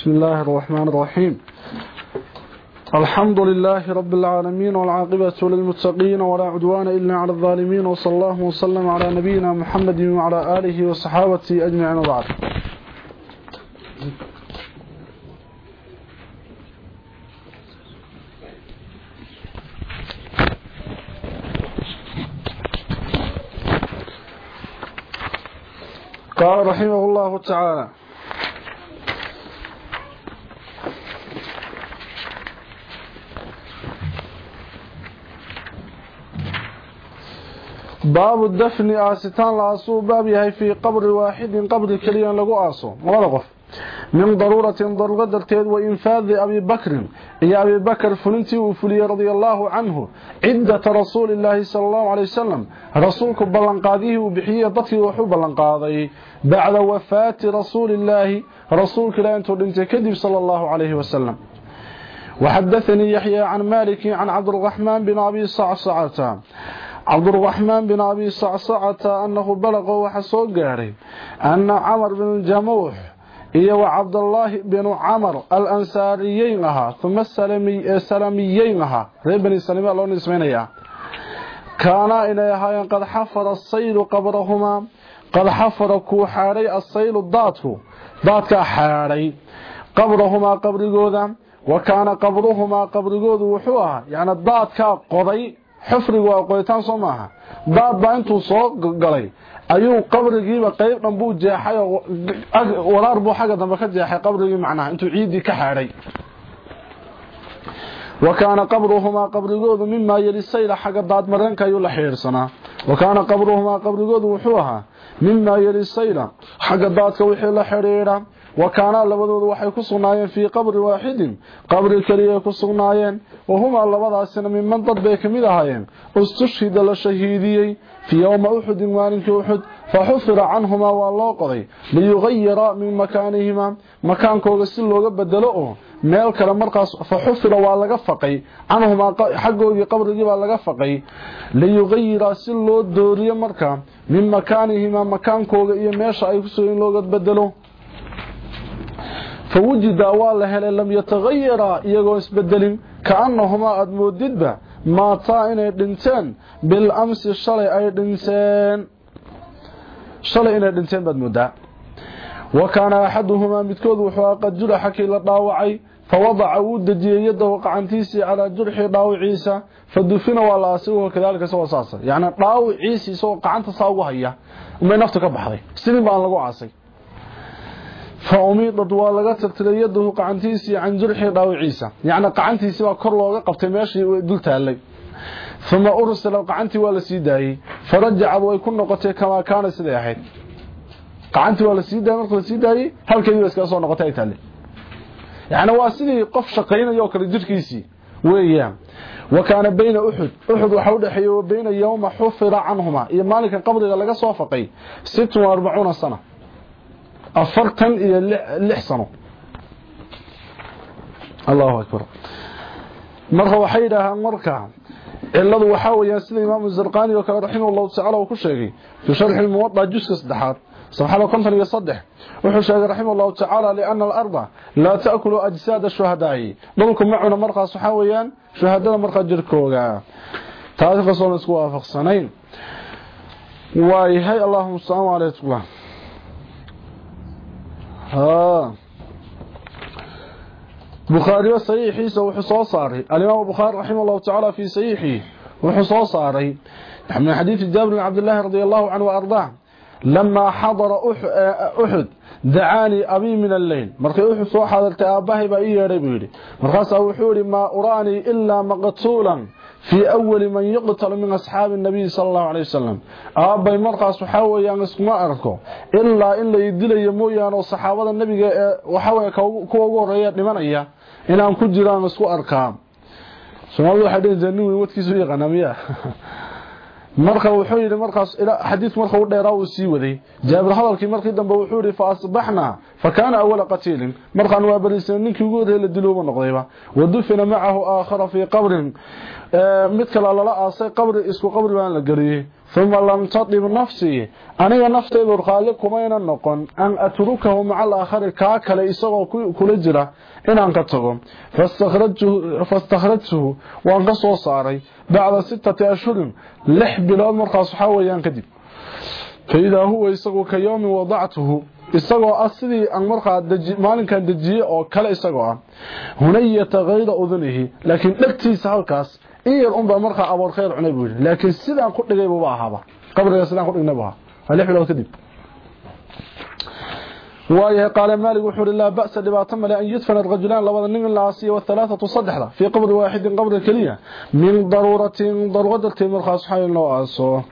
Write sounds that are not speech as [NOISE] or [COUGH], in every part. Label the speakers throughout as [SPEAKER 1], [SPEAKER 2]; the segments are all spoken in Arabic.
[SPEAKER 1] بسم الله الرحمن الرحيم الحمد لله رب العالمين والعاقبة للمتقين ولا عدوان إلا على الظالمين وصلى الله وسلم على نبينا محمد وعلى آله وصحابته أجمعين وبعد قال رحمه الله تعالى باب الدفن آستان لأسو باب يهي في قبر واحد من قبر كليان لغو آسو مرغف من ضرورة ضرورة قدرتين وإنفاذ أبي بكر. يا أبي بكر فلنتي وفلي رضي الله عنه. عدة رسول الله صلى الله عليه وسلم. رسولك بلنقاذيه وبحية ضطي وحب بلنقاذيه بعد وفاة رسول الله. رسولك لا ينتو لنتكذب صلى الله عليه وسلم. وحدثني يحيى عن مالك عن عبد الرحمن بن أبي صعصعتا عبد الرحمن بن أبي صعصعة أنه بلغ وحسو قاري أن عمر بن الجموح إيو وعبد الله بن عمر الأنساريينها ثم السلميينها ريب بن السلمي الله كانا إلى إليها قد حفر الصيل قبرهما قد حفر كوحاري الصيل الضاتك ضات حاري قبرهما قبر قوذا وكان قبرهما قبر قوذ وحوها يعني الضاتك قضي xufrigu waa qoditaan soo maaha daad baa intuu soo galay ayuu qabrigiiba qayb dhan buu jeexay oo waraar buu xagga dambe ka jeexay qabrigii macnaha intuu ciiddii ka xaadhay wa kaana qabruhumaa qabrigoodu mimaa yeli sayla xagga daadmareenka ayuu la xidhiidhsanaa wa kaana qabruhumaa qabrigoodu wuxuu ahaa mimaa yeli sayla xagga daadka wixii la xidhiidha ku sugnaayeen fii qabri waaxidin qabri keliyay ku sugnaayeen wahumaa labadaasina miman dad bay ka mid ahaayeen istushhida la shahiidiyey fii yowma uxudin maalinkii uxud fa xufira canhumaa waa loo qoday liyugayira min makaanihimaa makaankooga si looga bedelo oo meel kale markaas fa xufira waa laga faqay canhumaa xaggoogii qabrigii baa laga faqay liyugayira si loo dooriyo markaa min makaanihimaa makaankooga iyo meesha ay kusugan looga bedelo fawujida waa la helay lam yatagayara iyagoo isbedelin kaanahumaa aada moodidba maataa inay dhinteen bilamsi shalay ay dhinteen shalay inay dhinteen baad moodaa wa kaana axaduhumaa midkood wuxuu a qad juraxa kii la dhaawacay fawadaca wuu dejiyey yadahu qacantiisii calaa jurxi dhaawiciisa fadufina waa la aasigo kadaalika isagoo saasa yani dhaawiciisi isagoo qacanta saa ugu haya umay naftu ka baxday sidin baan lagu caasay فأميضت والغا تغتلي يده قعنتيسي عن جرح داوعيسا يعني قعنتيسي با كور لوغا قبتي ماشي دلتالي ثم أرسل قعنتي ولا سيداي فرجع way ku noqotay kama kaana sida ahayd. Qacanti waa la sii daayay marka la sii daayay halkeedii iska soo noqotay ay taale yaani waa sidii qof shaqeynaya oo kale jirkiisi weeyaan wa kaana bayna uhud. Uhud laga soo faqay 46 sana. Marka ciladu waxaa weyaan sida imaamu zarqani oo kale raximah llahu tacala uu ku sheegay fii sharxi lmuwada juska saddexaad safxada konton iyo saddex wuxuu sheegay raximah llahu tacaala liana alarda laa taakulu ajsaada shuhadaa'i dhulku ma cuna markaas waxaa weeyaan shuhadada markaa jirkooga taasi kasoona isku waafaqsanayn waayahay allahuma asalaamu calaykum ها. بخاري صحيح سو حصو صاري الامام البخاري رحمه الله تعالى في صحيحه وحصو صاري من حديث جابر بن عبد الله رضي الله عنه وارضاه لما حضر احد دعاني ابي من الليل مرخي وحو سو حضرت اباهي با يي ربيري مرخاسا وحو ما اراني الا مقتولا fii awali man yuqtalu min asxaabi nabiyi sala allahu calay wasalam aabbay markaas waxaa weeyaan iskuma arko ilaa in la idilayo mooyaane oo saxaabada nebiga ee waxaweye kuwa ugu horreeya dhimanaya inaan ku jiraan isku arkaa soomaalidu waxay dhehaysaa nin weyn wadkiisu yaqaanaa miya marka wuxuu yidhi markaas xadiidku marka u dheeraa uu sii waday. Jaabir hadalkii markii dambe wuxuu yidhi fa asbaxnaa fa kaana awala qatiilin. Markaan waa bariisana ninkii ugu horreeye la dilooba noqdayba. Wadufina macahu aakhara fii qabrin. Mid kale lala aasay qabri isku qabri baan la geliyey uma lam tadib nafsii aniga naftaydu raalli kumayna noqon an atrukahu maca alaakhari kaa kale isagoo kula jira inaan ka tago fastakhrajtuhu waan ka soo saaray bacda sittati ashhurin lix bilood markaas waxaa weeyaan kadib faidaa huwa isagu ka yowmin wadactuhu isagoo ah sidii aan markaa maalinkan dejiye oo kale isagoo ah hunayata kayra udunihi laakiin dhegtiisa halkaas in yar unbaa markaa aboor khayr cunay buu yidhi laakiin sidaan ku dhigay buuba ahaaba qabriga sidaan ku dhignay buu ahaa waa lix bilood kadib waayahay qaala maalik wuxuu uhi laa ba'sa dhibaato male an yudfana rajulaan labada nin in la aasiyo wahalaathatu saddexda fii qabri waaxidin qabri keliya min daruuratin daruuro darteed markaas waxaa loo aaso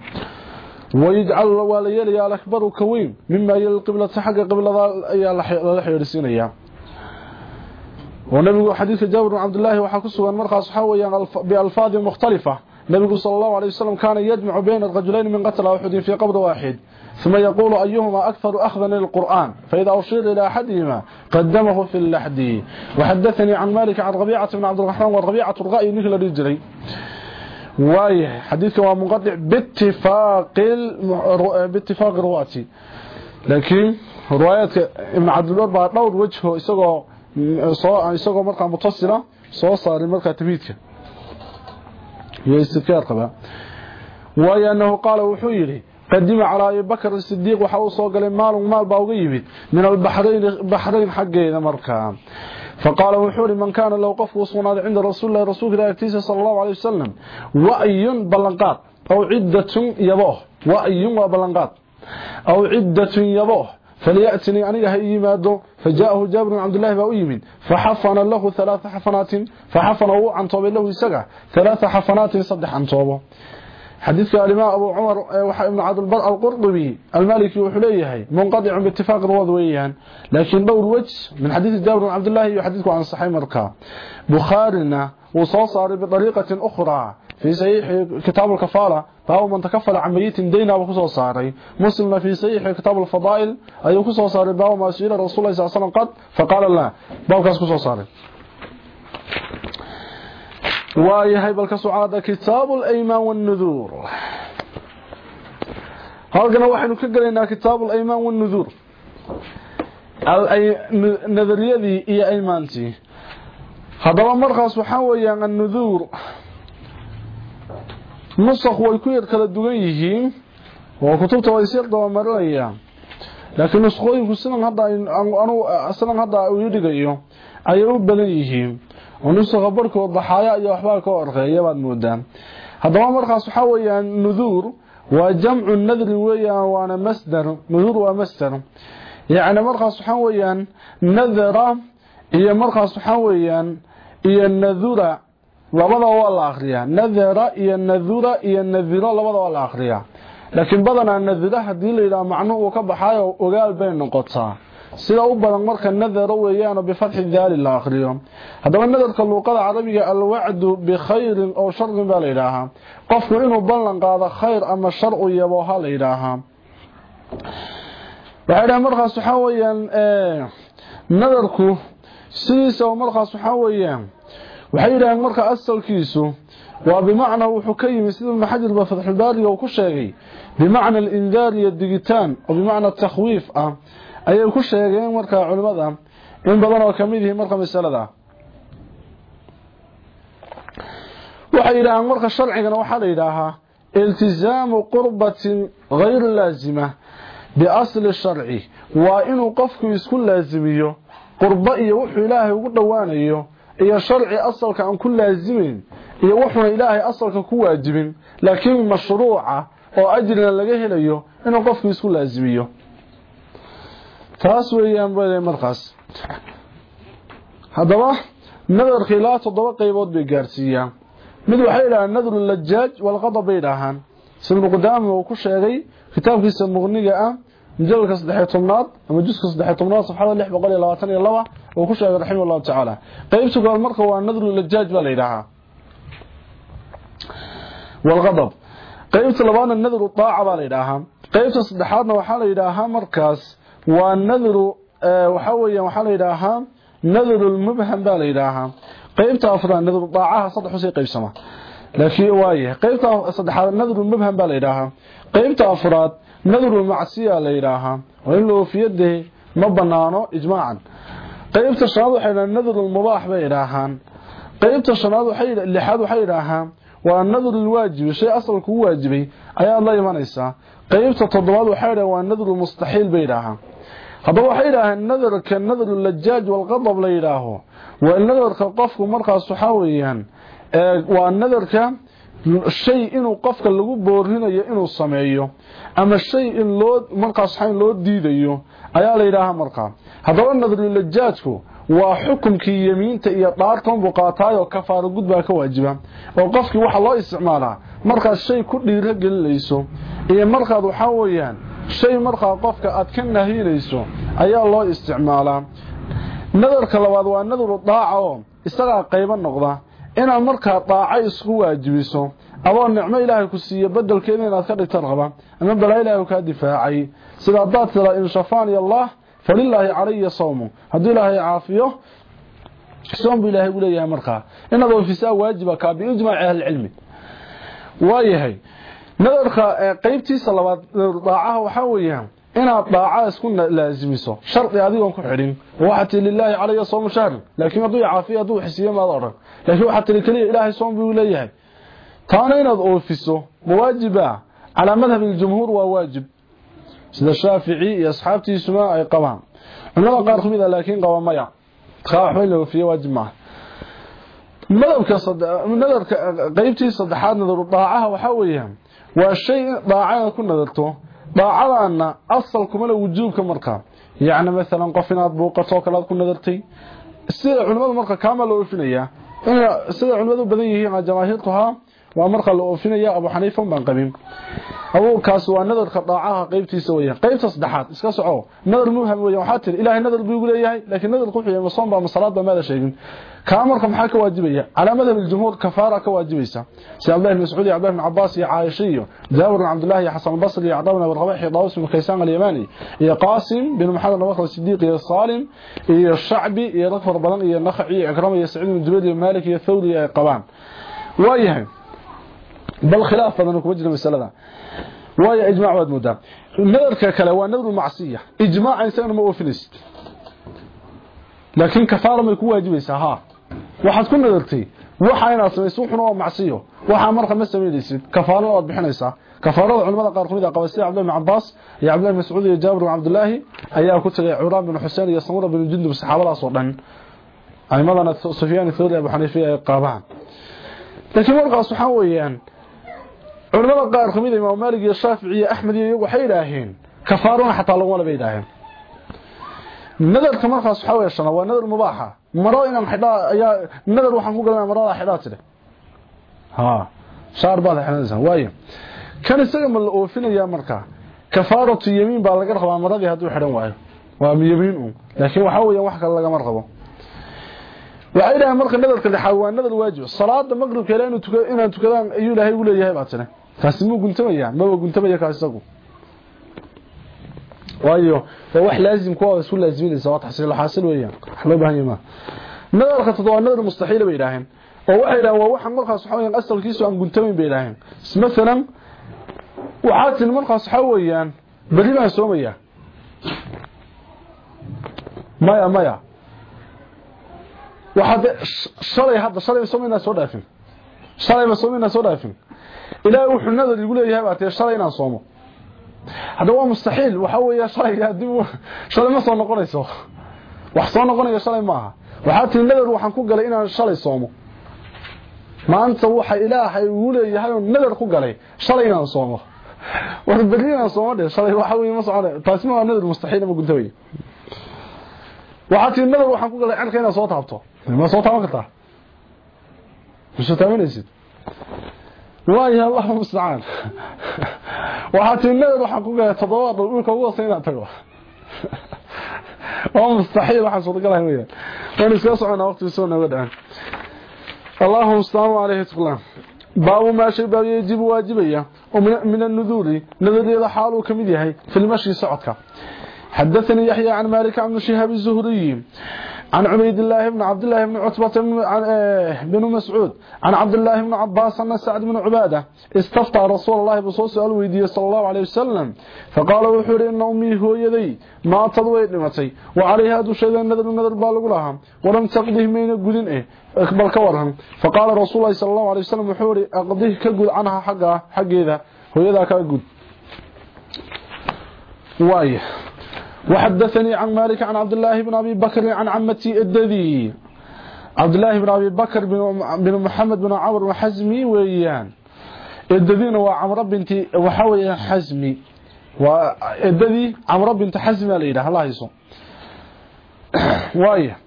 [SPEAKER 1] wayajcal waa la yeelayaa alakbaru ka weyn mima yali qiblata xagga qiblada ونبي حديث جابر بن عبد الله وحكسه أن مرخص حويا يعني بألفاظ مختلفة. النبي صلى الله عليه وسلم كان يجمع بين الرجلين من قتل أحد في قبض واحد. ثم يقول أيهما أكثر أخذا للقرآن؟ فإذا أشير إلى أحدهما قدمه في اللحد. وحدثني عن مالك عن ربيعة بن عبد الرحمن وربيعة الرأي مثل رجلي. وايه حديثه ومقطع باتفاق باتفاق رواتي لكن رواية ابن عبد الله بها دور وجهه اسقوا isagoo marka mutasila soo saaray marka tabiidka iyo istikar qaba waayo annahu qaala wuxuu yiri qadima ala abi bakr as-siddiq waxa uu soo galay maalun maal baa uga yimid min al-bahrayn bahrayn xageeda markaa فقال وحوري من كان لو قف وصناد عند رسول الله رسول الله أكتيسة صلى الله عليه وسلم وأي بلنقات أو عدة يبوه وأي وبلنقات أو عدة يبوه فليأتني أنيها إيماده فجاءه جابر بن عبد الله بأيمن فحفن له ثلاث حفنات فحفنه عن طوب له سقع ثلاث حفنات صدح عن طوبه حديث الإمام أبو عمر ابن عبد البر القرطبي المالكي وحلية منقطع باتفاق الرواد ويان لكن دور وجه من حديث جابر بن عبد الله يحدثك عن صحيح مركا بخارنا وصوصار بطريقة أخرى. في صحيح كتاب الكفالة فهو من تكفل عن ميت دينا وكسو صاري مسلم في صحيح كتاب الفضائل أي كسو صاري باو ما سئل رسول الله صلى الله عليه وسلم قد فقال الله باو كاس كسو صاري waayahay balka sucaada kitaabu alaymaan waannuduur halkana waxaynu ka gelaynaa kitaabu alaymaan waannuduur nadariyadii iyo aymaantii haddaba markaas nusakh way ku yar kala dugan yihiin oo kutubta way sii dabamarinayaan laakiin nuskhooyinku sidan hadda sidan hadda uu dhigayo ayay u badan yihiin ونسخة بركو ضحايا iyo waxba ka orqeeya baad moodaan hadaba markaas waxa weeyaan nudur waa jamcu nadr weeyaan waana masdar nudur waa masdar yaani markaas waxa weeyaan nadara iyo markaas waxa weeyaan iyo nadura labada waa la akhriyaa. Nadara iyo nadura iyo nadira labada waa la akhriyaa. Laakiin badanaa nadira haddii la yiraahdo macnuhu uu ka baxayo ogaal bay noqotaa. Sida u badan marka nadara weeyaan bifatxi daal la akhriyo. Hadaba nadarka luqada carabiga alwa'du bi khayrin aw sharrin baa la yiraahaa qofku inuu ballan qaado khayr ama shar u yabo ha la yiraahaa waxay markaas waxa weeyaan ee nadarku sidiisa markaas waxa weeyaan waxay yiraahdeen marka asalkiisu waa bimacna wuxuu ka yimid sida maxajir ba fathul baari uu ku sheegay bimacna al-indaar iyo digitaan oo bimacna takhwiif ah ayay ku sheegeen marka culimada in badan oo ka mid yihiin marka masalada. Waxay yiraahdeen marka sharcigana waxa la yiraahaa iltizaamu qurbatin ghayr laazima biasl sharci. Waa inuu qofku isku laazimiyo qurba iyo wuxuu ilaahay ugu dhawaanayo iyo sharci asalka aan ku laazimin iyo wuxuu ilaahay asalka ku waajibin laakiin mashruuca oo ajrina laga helayo inuu qofku isku laazimiyo. Taas weeyaan bay markaas. Hadaba nadarka ilaa toddoba qaybood bay gaarsiiyaan. Mid waxay yidhahaan nadru lajaaj walqadab bay yidhaahaan ibnu qudaama uu ku sheegay kitaabkiisa muqniga ah mujaladka saddexiy tobnaad ama juska saddexiy tobnaad safxada lix boqol iyo labaatan iyo laba uu ku sheegay raximah allahu tacaala qaybta koowaad marka waa nadru lajaaj baa la yidhaahaa walqadab qaybta labaadna nadru daaca baa la yidhaahaa qaybta saddexaadna waxaa la yidhaahaa markaas waa nadru waxa weeyaan waxaa la yidhaahaa nadru lmubham baa la yidhaahaa qaybta afraad nadru daacaha saddex usii qaybsama laakiin waaye qaybta saddexaad nadru mubham baa la yidhaahaa qaybta afraad nadru macsiya la yidhaahaa oo in la oofiyade ma banaano ijmaacan qaybta shanaad waxay yidhahaan nadru mubaax bay yidhaahaan qaybta shanaad lixaad waxay yidhaahaan waa nadru lwaajibi shay asal kugu waajibay ayaad la imanaysaa qaybta toddobaad waxay yidhahaan waa nadru mustaxiil bay yidhaahaan haddaba waxay yidhaaheen nadarka nadru lajaaj walqadab la yidhaaho waa nadarka qofku markaas waxaa weeyaan waa nadarka shay inuu qofka lagu boorinayo inuu sameeyo ama shay in loo markaas waxaa loo diidayo ayaa la yidhaahaa markaa haddaba nadru lajaajku waa xukumkii yemiinta iyo dhaartan buu qaataayoo kafaaro gud baa ka waajiba. Oo qofkii waxaa loo isticmaalaa markaad shay ku dhiiro gelinayso iyo markaad waxaa weeyaan shay markaa qofka aad ka nahinayso ayaa loo isticmaalaa. Nadarka labaad waa nadru daaca oo isagaa qaybo noqda. Inaad markaa daaco isku waajibiso adoo nicmo ilaahay ku siiyo bedelkeeda inaad ka dhigtan raba ama balaa ilaahay kaa difaacay sida haddaad tira in shafaani allah falilaahi calaya sawmu hadduu ilaahay caafiyo soom buu ilaahay u leeyahay markaa inaad oofisaa waajiba kaa biijmaaci ahlicilmi waayahay nadarka qaybtiisa labaad daacaha waxaa weeyaan inaad daaca isku laasimiso shardi adigoon ku xidhin waxaad tii lilaahi calaya soomu shahrin laakiin hadduu caafiyo hadduu xisiiyo maad odhan laakiin waxaad tiri keliya ilaahay soom buu leeyahay كان ينض أوفسه مواجبا على مذهب الجمهور وواجب سيد الشافعي يصحابتي سماء أي قوام. عندما قال خميدا لكن قوام ميا. خواح ميله في واجب معه مذهب كصد... قيبتي صدحات نظر طاعها وحويها والشيء ضاعها كن نظرته. ضاع أن أصل كمال وجوب كمركة يعني مثلا قفنا أطبوق قطوك الله كل نظرتي. السيد عندما المركة كامل وفنية. السيد عندما بذيه جماهيرتها وامر ومرخ الأوفين يا أبو حنيفة من قبيم أو كاسوا نظر خطاعها قيبتي سويا قيبت صدحات اسكاسوا نظر مهم ويوحاتر إلهي نظر بيقول إياه لكن نظر قوحي يمصون بعمل صلاة بماذا شيء كامر كم حاكة واجبية على مدى الجمهور كفارة كواجبية سيد الله المسعودي عبد الله عباس يا عايشي داور عبد الله يا حسن البصر يا عضونا والغبيح يا ضاوس بن كيسان اليماني يا قاسم بن محمد الوقت الصديق يا الصالم يا الشعبي يا رقف ربلان يا النخع يا أكرام يا سعيد بن جبيل يا مالك يا ثوري يا قبان ويهم بل خلاف بدنا كوجه المساله وهي إجماع ومدى النظر كلا هو نظر المعصية. إجماع إنسان ما وفنس لكن كفارة ما يكون واجب يسها وحد كنا درتي وحاينا سميسو خنا ومعصيه وحا مره ما سميديس كفارة ود بخنيسا كفارة علماء قار خويدا قبسي عبد المعباس يا عبد الله المسعود يا جابر وعبد الله ايا كتغي عمران بن حسين يا سمره بن جند بالصحابه لا سودن أي مالنا سفيان الثوري أبو حنيفة قابعا تشمر قاصحويان culimada qaar kamid ah imaam maalik iyo shaafici iyo axmed iyo waxay yidhaaheen kafaarona xataa laguma laba yidhaaheen nadarka markaas waxaa weeye shana waa nadar mubaaxa maro inaan xidhaa ayaa nadar waxaan ku galanaa marada xidhaa tiri ha shaar baad xidhanaysaa waayo kan isaga ma la oofinayaa markaa kafaaratu yamiin baa laga rabaa maradii hadduu xidhan waayo waa yamiin un laakiin waxaa weeyaan wax kale lagama rabo waxay yidhaaheen marka nadarka lixaad waa nadar waajib salaada maqribka ilaa inaan tukadaan ayuu ilaahay ugu leeyahay baa tiri kaasi muu guntamayaa maba guntamaya kaas waayo waa wax laazim ku ah isku laaziminaysa waa taxsiil xaasil weeyaan. Wax loo baahan yahay nadarka toddoba nadar mustaxiil bay yiraahdeen oo waxay yiraahdeen waa waxan markaas waxa asalkiisu aan guntamayn bay yiraahdeen midalan waxa tin markaas waxa weeyaan baan soomaya maya maya. Waxa shalay hadda shalay soomayna soo dhaafin? Shalay ma soomayna soo dhaafin ilaahay wuxuu nadar igu leeyahay baa shalay inaan soomo hada waa mustaxiil waxa weeyaa shalay dib shalay ma soo noqonayso wax soo noqonaya shalay maaha waxa tii nadar waxaan ku galay inaan shalay soomo maanta waxa ilaahay uu leeyahay oo nadar ku galay shalay inaan soomo war bari inaan soomo dhe shalay waxa weeye ma socon taasi ma nadar mustaxiil ma guntay waxa tii nadar waxaan ku galay cirka inaan soo taabto ma soo taaban kartaa ma taabanaysid waayo allahu mustacaan waxaa tii neer waxaan ku gaaa toddoba dhow dhulka ugu hoosa inaan tago. Waa mustaxiil waxaan suurtagalahay weyaan waan iskaga soconaa waqtigii soo nooga dhaceen allahuma staamu caleyhi tqlaam baabu maa shay baa yejibu waajibaya. Oo min anuduri nadariyada xaal uu ka mid yahay filmashi socodka. Xadathanii yaxya can maalik عن عبيد الله بن عبد الله بن عتبة بن مسعود عن عبد الله بن عباس أن سعد بن عبادة. استفتى رسول الله بصوص الويدية صلى الله عليه وسلم. فقال وحور إن أمي هو يدي. ما تضوي نمتي وعليها دشيدا النذر النذر بالغ لها. ولم تقضيه من قدن إيه. أكبر كورهم. فقال رسول الله صلى الله عليه وسلم وحوري أقضيه كقل عنها حقها حق إذا هو يذا كقل وايه وحدثني عن مالك عن عبد الله بن أبي بكر عن عمتي الدذي عبد الله بن أبي بكر بن محمد بن عمر وحزمي ويان الدذين وعمر بنت وحاول حزمي والدذي عمر بنت حزمي الإله الله يسو وايه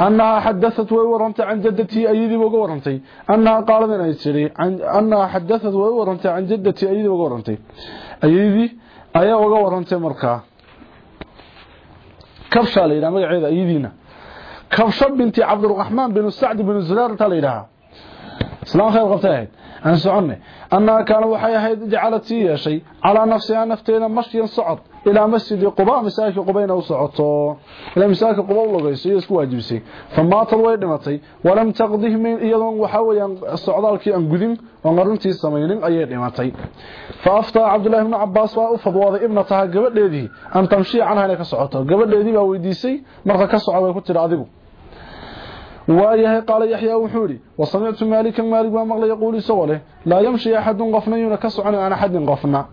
[SPEAKER 1] أنها حدثت وورنت عن جدتي أيدي وورنتي أنها قالت أن يتري أنها حدثت وورنت عن جدتي أيدي وورنتي أيدي أيا وورنتي مركا كبشة ليلة مقعيدة أيدينا كبشة بنت عبد الرحمن بن سعد بن زرار ليلها سلام خير قبتاهد أن سعني أنها كان وحي هيد جعلت يا شيء. على نفسها نفتينا مشيا صعد. إلى مسجد قباء مساك قبينا وصعدته. إلى مساك قباء لغيسي يسكو واجبسي فما طلوي دمتي ولم تقضيه من إيضا وحاويا الصعدالك أنقذين ومرنتي السمينين أي دمتي فأفتى عبد الله بن عباس وأفضواض ابنتها قبل ليدي. أن تمشي عنها لك صعدته. قبل ليدي بويديسي مرة كسعد ويكتر راضيه وايهي قال يحيى وحوري وصنعت مالكا مالك ما مغلى يقول سواله لا يمشي أحد قفنا ولا عنه أن أحد قفنا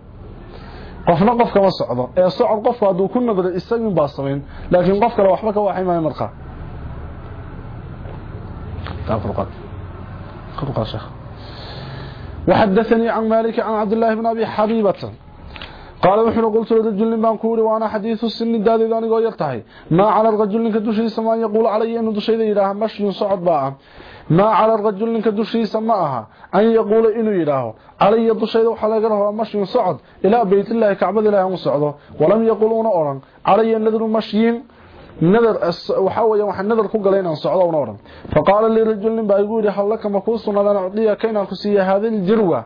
[SPEAKER 1] قفنا قفك ما صعد صعد إيه قفك هذا كنا بدأ إستمين باصمين لكن قفك لو أحبك وحيما يمرقى طيب، تفرقات تفرقات شيخ. وحدثني عن مالك عن عبد الله بن أبي حبيبة. قال وحنا قلت لرجل بان كوري وأنا حديث السن داديد انيغو يرتahay ما على الرجل كدشيسا ما يقول علي انه دشيدا يراها مشي صعد با ما على الرجل كدشيسا ما aha an يقول inuu yiraaho علي دشيدا waxa laga rabaa مشي صعد إلى بيت الله كعبة الله socdo ولم يقولون oran علي نذر مشيين. weeyaan waxa nadar ku galay inaan socdo una oran faqala li rajulin baa igu yiri halka ma ku sunadan udiya kayna ku siiya hadal jirwa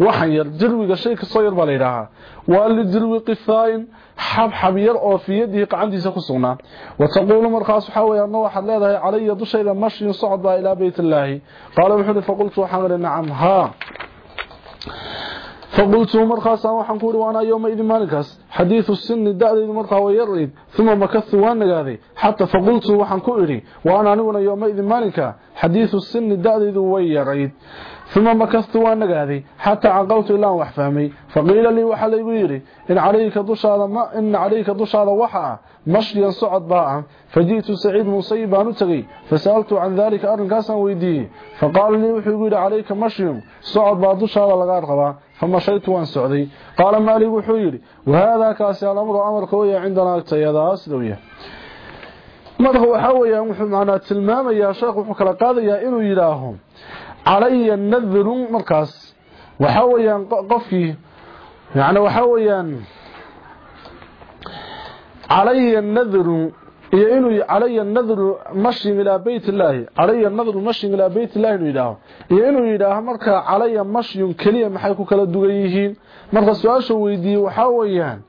[SPEAKER 1] waxan yar jirwiga shay ka soo yar baa leeyahay waa li jirwi qifaain xab xab yar oo fiyadii qacantiisa ku sugnaa wa taqulu markaas waxa weeyaan waxaad leedahay calaya dushayda mashi socod baa ila bayt ilaahi qala wuxuu faqultu waxaan qari nacam ha فقلت مرخصا waxaan ku waana yooma idin maalinkaas xadiisu sinni da'deedu markaa way yarid thumma makathu waan nagaaday hatta faqultu waxaan ku iri waana aniguna yooma idin maalinka xadiisu ثم مكثت ونغادي حتى عقلت إلى fahmay faqila li waxa laygu yiri in alayka dushaada ma in alayka dushaada waxa mashyan socod baa fajitu sa'id musayib anu tagay fasaltu an dhalika arrinkaasaan weydiiyey faqala li wuxuu yiri alayka mashyan socod baa dushaada laga qabaa famashaytu waan socday qala malik wuxuu yiri wahada kaasi al-amru amarka way عندنا tayadaas dawiya marka waxa weeyaan wuxuu macnaa tilmaamayaa sheekhu wuxuu kala qaadayaa inuu yiraaho علي النذر مركز. وحويا قفي. يعني وحويا. علي النذر. إنه علي النذر مشي إلى بيت الله. علي النذر مشي إلى بيت الله إنه يداه. إنه يداه مركز. علي مشي كليا محيكو كلا دوغيهين مركز سؤال ويدي وحويا.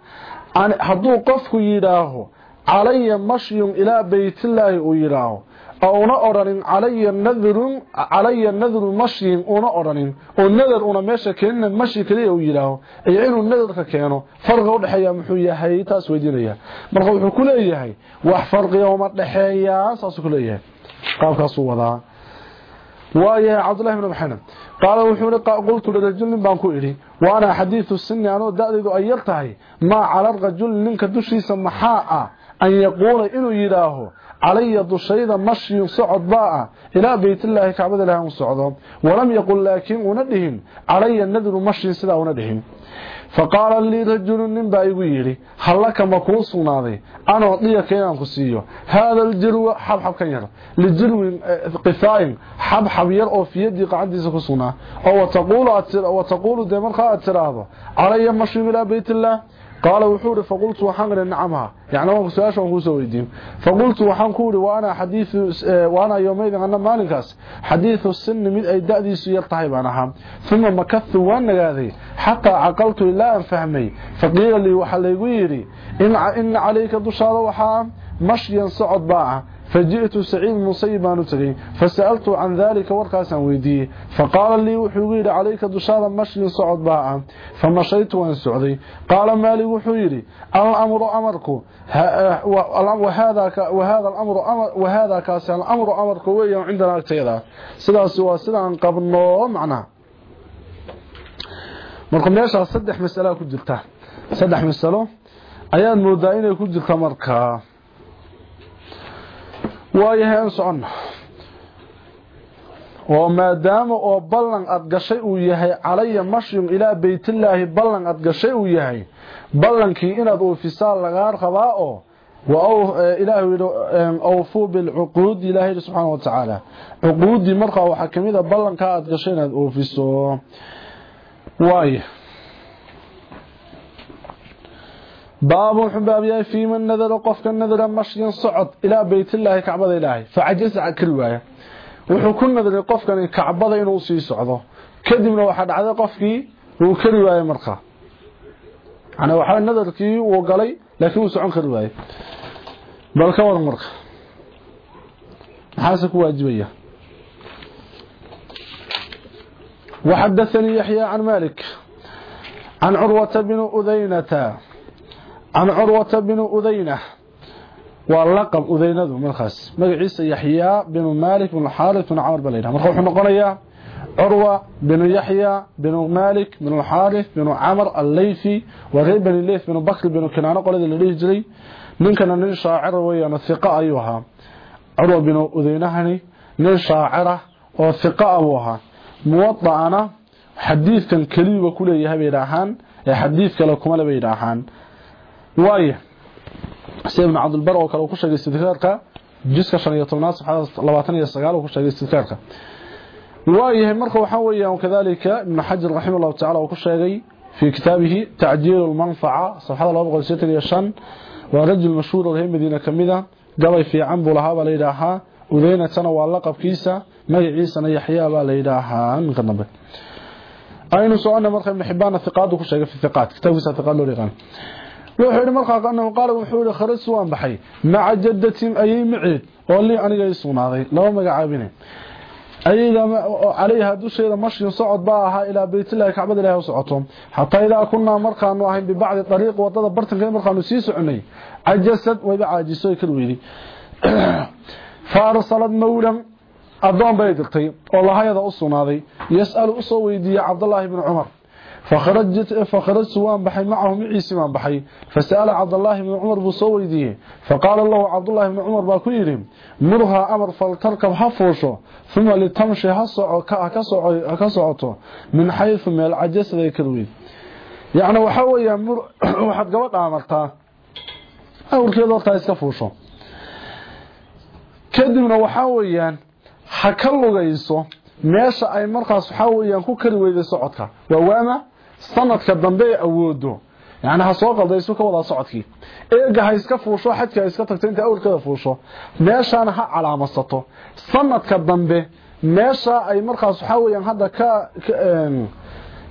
[SPEAKER 1] هدو قفكو يداه علي مشي إلى بيت الله ويداه. Una oranin calaya nadrun calaya nadru mashyin una oranin oo nadar una meesha keenin mashi kaliya uu yiraaho iyo inuu nadarka keeno farqiga u dhaxeeya muxuu yahay taas weydiinaya marka wuxuu ku leeyahay wax farqiga uma dhaxeeya saas ku leeyahay qaabkaas uu wadaa waayahay cabdullah ibn maxamed qaala wuxuu li qultu lirajulin baan ku idhi waana xadiidu sinni anoo da'deedu ay yar tahay maa cala rajul ninka dushiisa maxaa ah an yaquula inuu yidhaaho علي دشيدا مشي صعد ضاء إلى بيت الله كعبد الله صعد ولم يقل لكن وندهم علي النذر مشي صدا وندهم فقال لي رجل من بايويري هل لك مكوص ناضي؟ أنا أعطيك كيان قسيه هذا الجلو حب حب كيان لجلو آه، قفايم. حب حب يرأو في يدي قعد سكسونا أو تقول أتر أو تقول دي خاء التراب علي مشي إلى بيت الله. qaala wuxuu ihi faqultu waxaan ihi nacamha yani su'aasha waan kuusoo weydiiyo faqultu waxaan ku ihi waanaa yoomaydin ana maalinkaas. Xadiidu sini mid ay da-diisu yar tahay baan ahaa. Uma makahtu waan nagaaday. Xataa caqaltu ilaa aan fahmay. Faqiila lii waxaa laygu yidhi ina calayka dushaada waxaa mashyan socod baa ah. فجئت سعيد المصيب بان تغي فسألت عن ذلك وركاسا ويدي فقال لي وحيغير عليك دشارا مشي صعد باعا فمشيت وان سعدي قال مالي وحيري الأمر أمرك. وهذا وهذا الأمر أمر وهذا كاس الأمر أمرك ويا عندنا اكتيدا سدا سوا سدا قبنو معناه marka meesha saddex mas'alo ku jirta saddex mas'alo ayaan moodaa inay ku waayahay socon oo maadaama oo ballan aad gashay uu yahay calaya mashyum ilaa baytillaahi ballan aad gashay uu yahay ballankii inaad oofisaal lagaa rabaa oo ilaahu yidhi awfuu bilcuquud ilaahay subxaana wa tacaala. Cuquuddii markaa waxaa ka mid a ballankaa aad gashay inaad oofiso waayo باب حباب يا في من نذر وقف كان نذر مشيا صعد إلى بيت الله كعبة الله فعجز عن كل وايه وحو كن نذر وقف كان كعبة إنه سي صعده. كدبنا واحد على قفكي هو وكل وايه مرخه أنا واحد نذر كي وغلي لكن هو سكن كري وايه بل كان مرخه حاسك واجبية. وحدثني يحيى عن مالك. عن عروة بن أذينة. عن عروة بن أذينة واللقب أذينة من خاص مقعيس يحيى بن مالك بن الحارث بن عمر بلينة مرخوح نقول عروة بن يحيى بن مالك بن الحارث بن عمر الليثي وريب بن الليث بن بكر بن كنانة. قول ذي اللي يجري من كان نين شاعر ويانا الثقاء أيها عروة بن أذينة نين شاعرة وثقاء أبوها. muwadacana xadiidkan keliba ku leeyahay bay idhaahaan ee xadiid kale وايه سيدنا عبد البر oo kale ku sheegay istidkaarka jiska 15 saxaas 29 oo ku sheegay istidkaarka. Waayahay marka waxa weeyaan kadalika ibn xajar raximahullahu ta'ala oo ku sheegay في كتابه تعجيل المنفعة صفحة 265 ورجل مشهور oo Madina kamida ah, gabay fiican buu lahaa la yiraahaa udeena tan waa laqabkiisa magaciisana Yaxya baa la yiraahaa qanabe aynu soo marka ibn Hibban thiqaad ku sheegay fi thiqaad kitabkiisa thiqaad loo yaqaan wuxuu markaa annahu qaala wuxuu yidhi kharajtu waan baxay. Maca jaddatin ayay maceed oo lii aniga ii sugnaaday. Laba magacaabine. Calayha dusheeda mashin socod baa ahaa ilaa baytillahi kacbada ilahi u socoto. Xataa idaa kunaa markaanu ahayn bibacdi ariiq waddada bartankeed markaanu sii soconay cajasad wayba caajiso kal weydi [CLEARS THROAT] faarsalad mawlan adoon bay dirtay oo lahayada u sugnaaday. Yas'alu u soo weydiiyay cabdullaahi bni cumar fakharajtu waan baxay macahu maciisi waan baxay fasa'ala cabdullaahi bni cumar buu soo weydiiyey faqaala lahu cabdullaahi bni cumar baa ku yidhi murhaa amar faltarkab ha fuusho uma litamshi ka socoto min xaysu meel cajasaday kalweyd yacni waxaa weeyaan waxaad gabadha amartaa awrkeeda hortaa iska fuusho kadibna waxaa weeyaan ha ka lugayso meesha ay markaas waxaa weeyaan ku kari weyday socodka waa waama sanadka dambe ee awoodo. Yani ha soo qaldayso ka wadaa socodkii. Eega ha iska fuusho xajka ha iska tagto inta awrkeeda fuusho. Meeshaana ha calaamasato sanadka dambe meesha ay markaas waxaa weeyaan hadda ka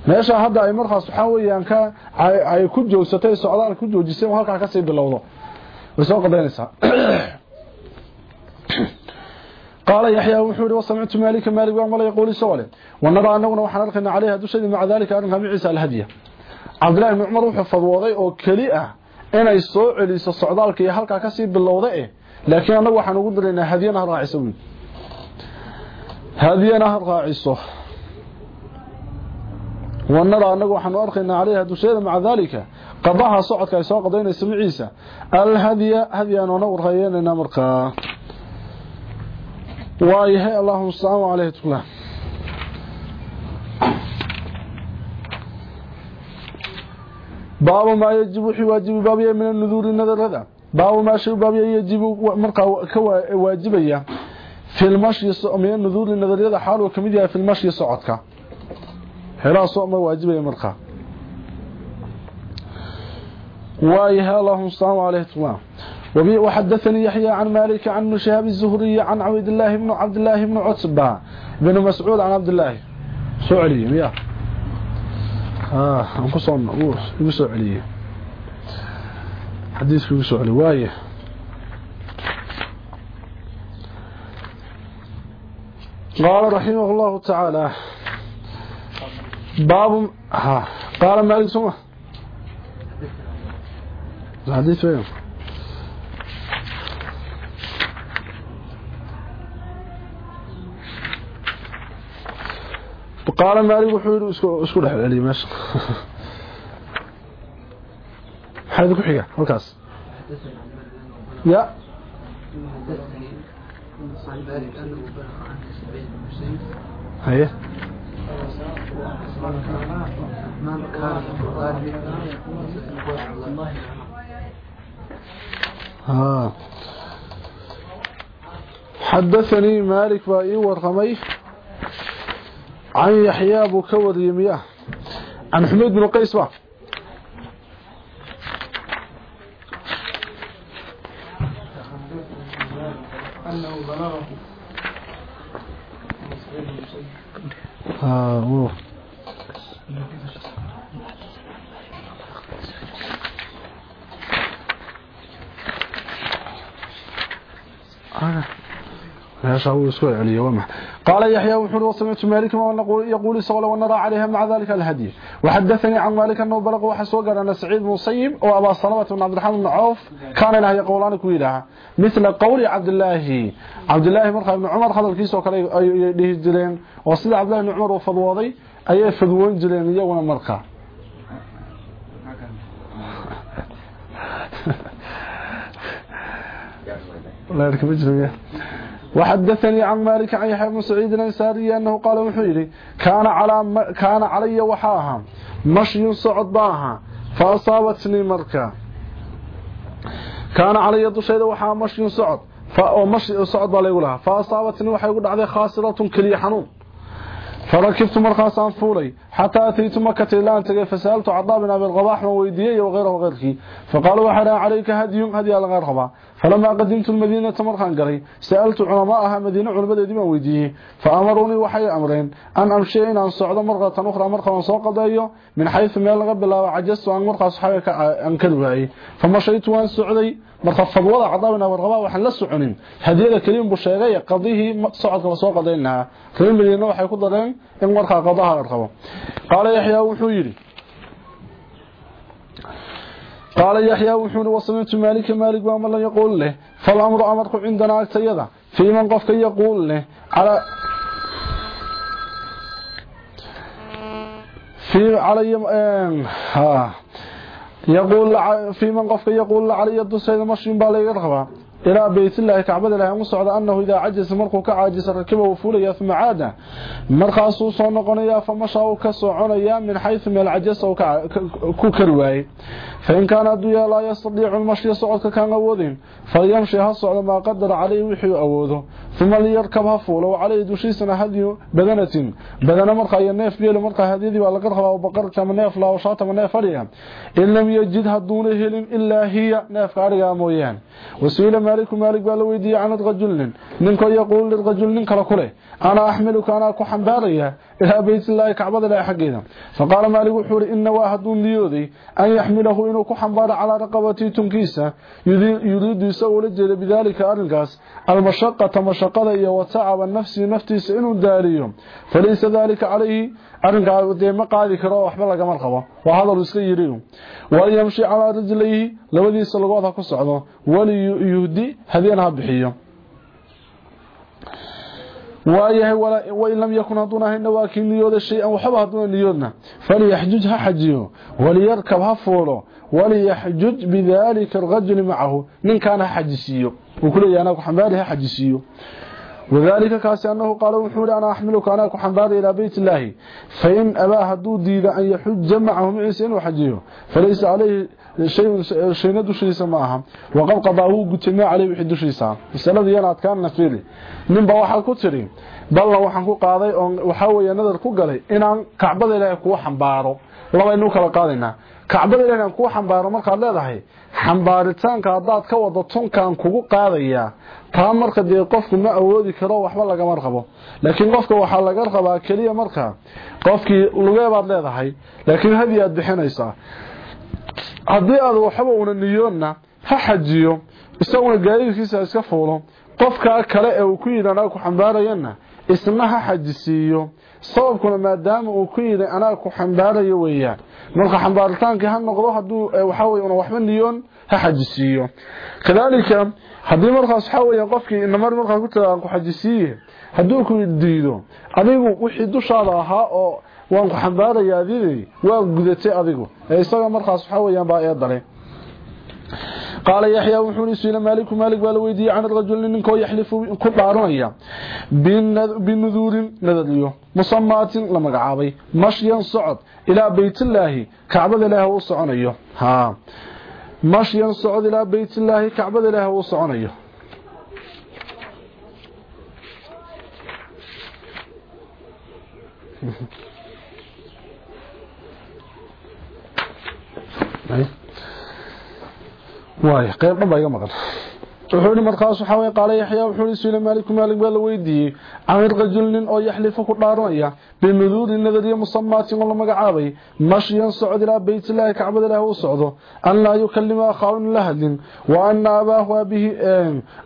[SPEAKER 1] meesha hadda ay markaas waxaa weeyaan ka ay ku joogsatay socdaal ku joojisay halkaa ka sii bilowdo. Way soo qaldaynaysaa [CLEARS THROAT] قال يحيى وحوري وسمعت مالك مالك لا يقول سوله ونرى أننا وحنا لقنا عليها دوشي مع ذلك أنها معيسى الهدية. عبد الله بن عمر وحفظ وضي أو كليئة إن يسوع ليس الصعدالك يهلك كسيب بالوضع لكن أنا وحنا نقول لنا هدينا راعي سوي هدينا راعي صح ونرى أنه وحنا أرخنا عليها دوشي مع ذلك قضاها صعد كيسوا قضينا اسم عيسى. الهدية هدية ونور خيانا مرقى وايه اللهم صل على تقلا باب ما يجب واجب باب من النذور النذرة. باب ما شرب باب يجب مرق كو واجبيا في المشي من النذور النذرة. حال وكميديا في المشي صعودك هنا صوم واجب يا مرقه وايه اللهم صل على تقلا وحدثني يحيى عن مالك عن شهاب الزهري عن عبد الله بن عبد الله بن عتبة بن مسعود عن عبد الله سعلي يا اه انقصنا اوه سعلي حديث في سعلي وايه قال رحمه الله تعالى باب ها قال مالك سمع الحديث وين قال مالك وحول اسكو دخل علي حد ku xiga halkaas ya haye ها. حدثني مالك باي ورقمي عن يحيى ابو كور يمياه عن حميد بن قيس بقى.
[SPEAKER 2] أنه بلغه
[SPEAKER 1] آه. هو آه. يا شاو يسكت علي وما قال يحيى وحر وسمعت مالك ما يقول سوى ونرى عليها مع ذلك الهدي. وحدثني عن مالك أنه بلغ وحسو قال سعيد بن مصيب وأبا سلمة بن عبد الرحمن بن عوف كان له يقولان كويلها مثل قول عبد الله عبد الله مرخى بن عمر هذا الكيس وكله ديه جلين. وصيد عبد الله بن عمر وفضوضي. أي فدوون جلين iyaguna [LAUGHS] marka لا يركب جريه وحدثني عن مالك عن يحيى بن سعيد الأنصاري أنه قال وحيري كان على كان علي وحاها مشي صعد باها فأصابتني مركا. كان علي دشيده وحا مشي صعد فمشي صعد بالي فأصابتني waxay ugu dhacday khaasiratan kaliya xanuun فركبت مرخصا فولي حتى أتيت مكة إلا أن تقي فسألت عطاء بن أبي الغباح وويديي وغيره وغيره فقالوا وحنا عليك هدي هدي غبا فلما قدمت المدينة مرخان قري سألت علماءها مدينة علماء دي ويديي فأمروني وحي أمرين أن أمشي إن صعد مرغة أخرى مرخة سوق ضيو من حيث ما لغب الله وعجزت عن مرخة صحابك أن كذبعي فمشيت وأن سعودي marka fadwada cadaabina warqaba waxaan la soconin hadiyada kaliin buu sheegay qadihi socodka la soo qadayna reemadiina waxay ku dareen in warqa qadaha la قال يحيى وحون وسمعت مالك مالك وما لا يقول له. فالأمر أمرك عندنا اكتيدا في من قفك يقول له. على في علي ها. يقول في من قفك يقول علي الدسيد مشين بالي رغبا إلى بيت الله كعبد الله مصعد أنه إذا عجز مرقه كعاجز ركبه وفوليا ثم عاد. مرقى صوصا نقنيا فمشى كسعنيا من حيث من العجز كوكرواي فإن كان أدويا لا يستطيع المشي عليه ثم ليركبها فوله وعليه دوشيسنا هدي بدنة. بدنة مرقى ينيف بيل مرقى هديدي والقرها وبقر كما نيف لا وشاط من نيف فريا إن لم يجدها دون هلم إلا هي نيف كاريا مويان. وسئل مالك مالك بقى لويدي عن رجل ننكو يقول للرجل ننك لكله. أنا ilaa baytillaahi kacbada ilaahay xaggeeda. Faqaala maalik wuxuu ihi innawaa hadduu niyooday an yaxmilahu inuu ku xambaaro calaa raqabatii tunkiisa yuriidu isagoo la jeeda bidaalika arrinkaas almashaqata mashaqada iyo watacaba nafsihi naftiisa inuu daaliyo. Falaysa daalika calayhi. Arrinkaa dee ma qaadi karo oo waxba lagama rabo. Waa hadal iska yidhi wa yamshi calaa rijlayhi labadiisa lugood ha ku socdo. Waliyuhdi hadeena ha bixiyo. وآية ولا وإن لم يكن دونها ان واكيل ليود شيئا وحب هدون ليودنا. فليحججها حجيه وليركبها فوله وليحجج بذلك الرجل معه. من كان حجسيه وكل يانا خنباله حجسيه وذلك كاسي أنه قال وحوري أنا أحملك أنا كحنباري إلى بيت الله. فإن أباها دو ديد أن يحج جمعهم إنسان وحجيه فليس عليه shayna dushiisa ma aha waqad qadaahu gutay ma caley wixii dushiisa masalada yana adkaanna fiili ninba waxaa ku tiri balla waxaan ku qaaday oo waxa weeye nadar ku galay inaan kacbada ilaahay kuwa xambaaro laba inuu kala qaadaynaa kacbada ilaahay aan xambaaro markaad leedahay xambaaritaanka haddaad ka wado tunkaan kugu qaadayaa taa marka dee qofku ma awoodi karo waxba lagama rabo laakiin qofka waxaa laga rabaa keliya marka qofkii lugee baad leedahay laakiin hadi aad bixinaysaa haddii aad waxba una niyoonna ha xajiyo isaguna gaadiidkiisa iska fuulo. Qofka kale ee uu ku yidhaanaa ku xambaarayana isna ha xajisiiyo. Sababkuna maadaama uu ku yidhi anaa ku xambaarayo weeyaan. Marka xambaaritaankii ha noqdo hadduu waxaa weye una waxba niyoon ha xajisiiyo. Kadaalika haddii markaas waxaa qofkii inamar markaa ku tira ku xajisiiye hadduu ku diido adigu wixii dushaada ahaa oo waan ku xambaaraya adidii waa gudatay adigu ee isaga markaas waxaa weeyaan baa ee dale قال يحيى وحوري سينا مالك مالك بالا ويدي عن الرجل نكو يحلف كدارنيا بنذور نذريو مصمات لما مشيا صعد إلى بيت الله. كعبة الله أو سعنيو ها. مشيا صعد إلى بيت الله. كعبة الله أو [LAUGHS] waay qayb dhan baa iga maqan. Wuxuu ihi markaas waxaa weye qaala yaxyaa wuxuu ihi suila maalik baa la weydiiyey can ajulnin oo yaxlifu ku dhaaranaya binuduuri nadariya musamaatin oo la magacaabay mashyan socod ilaa beytillaahi kacbada ilaah uu socdo an laa yukalima akhaaun la hadlin wa abahu abaahu aabihi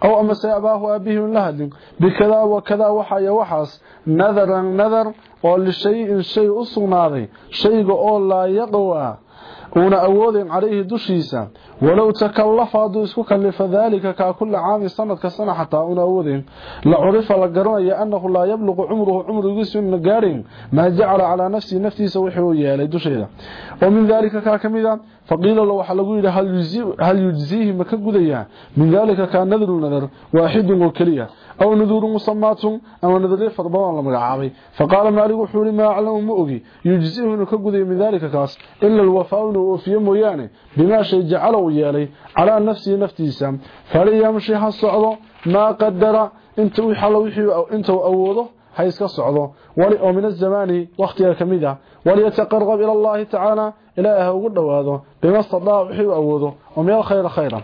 [SPEAKER 1] aw amase abaahu aabihi la hadlin bikadaa wa kadaa waxaya waxaas nadaran nadar oo lishayin shay u sugnaaday shayga oo laa yaqow una awoodin calayhi dushiisa walow takallafa hadduu isku kallifa daalika kaa kulla caami sanadka sana xataa una awoodin la curifa la garanaya annahu laa yabluqu cumruhu cumrigiisu ina gaarin maa jacala calaa nafsihi naftiisa wixii uu yeelay dusheeda. Oo min daalika kaa ka mid a faqiila lo waxaa lagu yidhi hal yujziihi ma ka gudayaa? Min daalika kaa nadru nadar waaxidun oo keliya badan la magacaabay faqaala maalik wuxuu yihi maa aclamu ma ogi yujziihu inuu ka gudayo min daalika kaas ila alwafaau inuu oofiye mooyaane bimaa shay jacala uu yeelay calaa nafsihi naftiisa faliyamshi ha socdo maa qadara inta intuu awoodo ha iska socdo oo min azamaani wakhtiga ah وليتقرب إلى الله تعالى إلى أهود وهذا بما استطاع وحيو أهوده ومن الخير خيرا.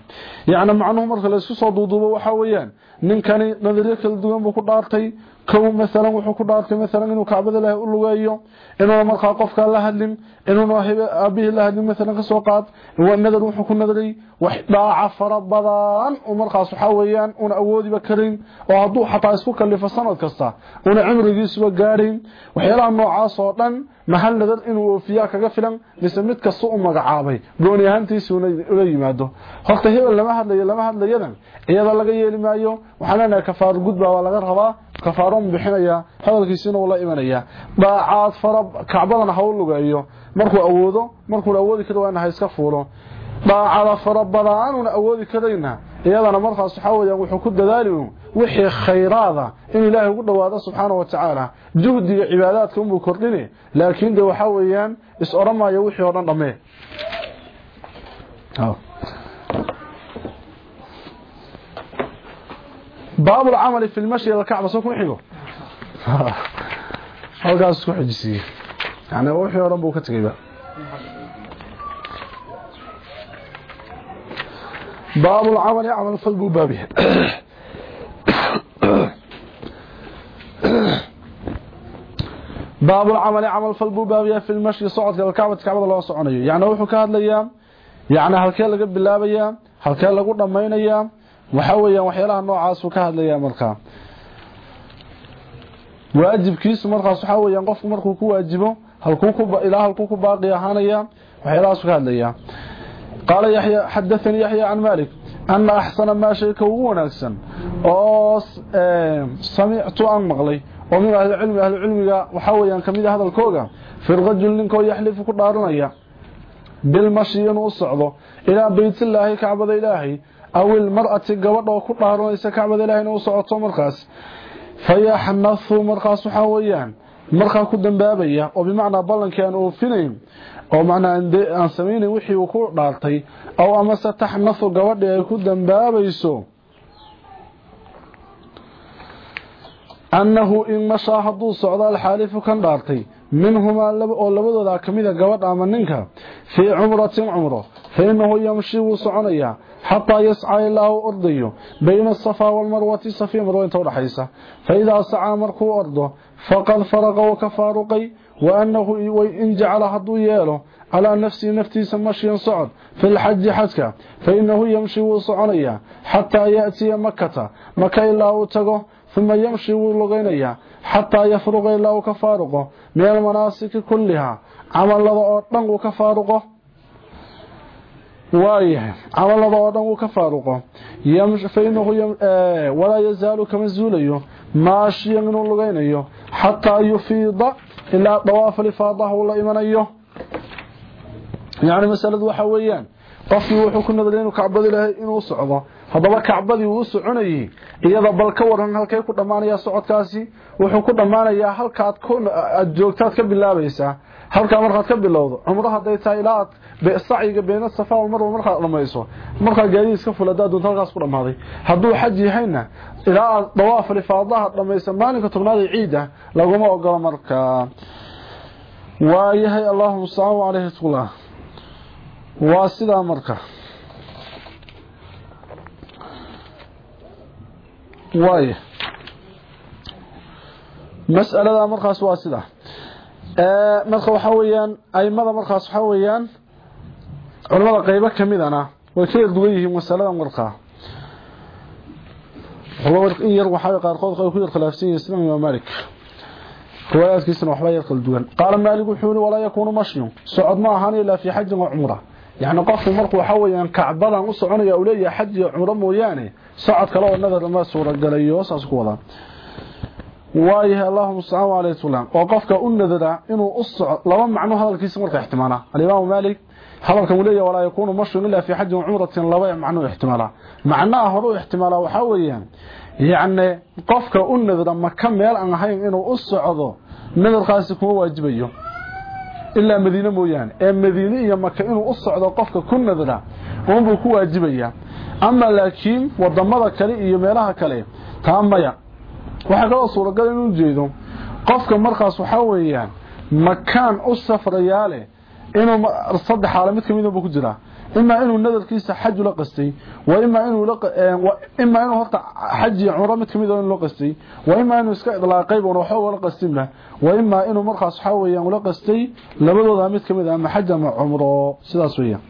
[SPEAKER 1] يعني معنى مرخ الأسوس وضوضوا وحاويا من كان نذريك الدوام بكل kow maalan wuxuu ku dhaartay maalan inuu kacbada ilaahi u lugeeyo inuuna markaa qofkaa la hadlin inuuna aabihii la hadlin maalan ka soo qaad nadar wuxuu ku nadray wax dhaaca fara badan uu markaas waxaa weeyaan una awoodiba karin oo hadduu xataa isku kalifo sanad kasta una cimrigiisuba gaadhin waxyaalaha noocaas oo dhan mahal nadar inuu oofiyaa kaga filan mise mid kasta u magacaabay gooni ahaantiisa ula yimaado. Horta hebel lama hadlayo lama hadlayadan iyada laga yeeli maayo waxaan leenahay kafaaro gudbaa waa laga rabaa kafaaro mu bixinaya hadalkiisina uu la imanaya daacaad fara kacbadan ha u lugeeyo markuu awoodo markuu awoodi karo waa ha iska fuulo daacada fara badan una awoodi karayna iyadana markaas waxa weeyaan wuxuu ku dadaali wixii khayraada in ilaahay ugu dhawaado subxaanahu wa tacaala juhdiga cibaadaadka unbuu kordhini laakiin de waxa weeyaan is oranaayo wixii oo dhan dhammee باب العمل في المشي الى الكعبه سو كخيغو [LAUGHS] halkaas ku xijisiye yani wixii oran buu ka tagayba باب العمل عمل فلبو بابه باب العمل عمل فلبو بابه في المشي صعد الى الكعبه كعبه الله soconayo yani wuxuu ka hadlayaa yani halkee laga bilaabaya halkee lagu dhameynaya markaas waxa weeyaan qofku markuu ku waajibo halkuu ku ilaa halkuu ku baaqi ahaanaya waxyaalahaas uu ka hadlaya qaala yaxya xadathani yaxya can malik anna axsana maa shayka ugu wanaagsan oo samictu aan maqlay oo min ahli cilmi ahli cilmiga waxa weeyaan kamid ah hadalkooga fi rajul ninkoo yaxlifu ku dhaaranaya bilmashi inuu socdo ilaa beytillaahi kacbada ilaahay aw ilmar'ati gabadh oo ku dhaaranaysa kacbada ilaahay inuu socoto markaas. Fayaxnathu markaas waxaa weeyaan markaa ku dambaabaya oo bimacnaa ballankii aan oofinayn oo macnaa aan samaynayn wixii uu ku dhaartay aw amase taxnathu gabadhii ay ku dambaabayso annahu in mashaa hadduu socdo alxaalifu kan dhaartay minhumaa oo labadooda ka mida gabadha ama ninka fii cumratin cumro fa innahu yamshi wuu soconayaa xataa yascaa ilaa uu ordayo bayna asafaa waalmarwati safiya marwo inta udhaxaysa fa idaa sacaa markuu ordo faqad faraqa wuu ka faaruqay wa annahu in jacala hadduu yeelo calaa nafsihi naftiisa mashyan socod fi lxaji xajka fa innahu yamshi wuu soconayaa xataa yaatiya makata maka ilaa uu tago uma yamshi wuu lugaynayaa kulliha camalada oo dhan uu ka faaruqo waayahay camalada oo dhan uu ka faaruqo fainahu walaa yazaalu kama zuulayo maashiyan inuu lugaynayo xataa yufiida ilaa dawaafa lifaadaha uu la imanayo yani masaladu waxa weeyaan qofkii wuxuu ku nadalay inuu kacbada ilaahay inuu socdo haddaba kacbadii uu soconayay iyada bal ka waran halkay ku dhammaanayaa socodkaasi wuxuu ku dhammaanayaa halkaad aad joogtaad ka bilaabaysaa halkaa markaad ka bilowdo cumro hadday tahay ilaa aad sacyiga beena safa marba markaad dhamayso markaa gaadiid iska fula haddaad doonto halkaas ku dhammaaday. Hadduu xaj yahayna ilaa aad dawaaf lifaadaha dhamaysa maalinka tobnaad ee ciida laguma ogolo markaa waayahay allahuma saabu caleyhi tula waa sidaa marka واي مسألة مرخص واسدة ee marka waxa weeyaan aymada markaas waxa weeyaan culimada qaybo kamidana way ka duwan yihiin masalada marka. Ruwaad yar waxa qaar qodob ay ku yar khilaafsan yihiin sida Imam Malik ruwaadkiisna waxba yar kala duwan. Qaar Malik wuxuu wala yakuunu mashyun socod ma ahaan ila fi hajj wa umrah يعني qofku markuu waxa weeyaan kacbadan u soconaya uu leeyahay xaj iyo cumro mooyaane socod kale oo nadar ma suura galayo saas ku wada waayahay allahumma salli alayhi wasallam oo qofka u nadara inuu u socod laba macno hadalkiisa marka ihtimaala al-imam malik hadalka uu leeyahay walaa yakunu mashu illa fi hajj wa umratin laba macno ihtimaala macnaha hore ihtimaala waxa weeyaan yaani qofka u nadara maka meel aan ahayn inuu u socdo nadarkaasi kuma waajibayo ilaa madiina mooyaane. Ee madiine iyo maka inuu u socdo qofka ku nadra uunbuu ku waajibaya. Ama laakiin waddamada kale iyo meelaha kale taa maya. Waxaa kaloo suuragal inuu jeedo qofka markaas waxaa weeyaan makaan u safrayaale inuu saddex xaalo mid ka mid ku jiraa إما أنه نذر كيسا حج لقستي وإما أنه, لق... آه، وإما أنه حج عرامت كميدا لقستي وإما أنه إسكائد الله قيب ونوحوه ولقستي منه وإما أنه مرخص حوي يعني ولقستي لبدو ذامت كميدا أما حج عمره. سيدة سوية.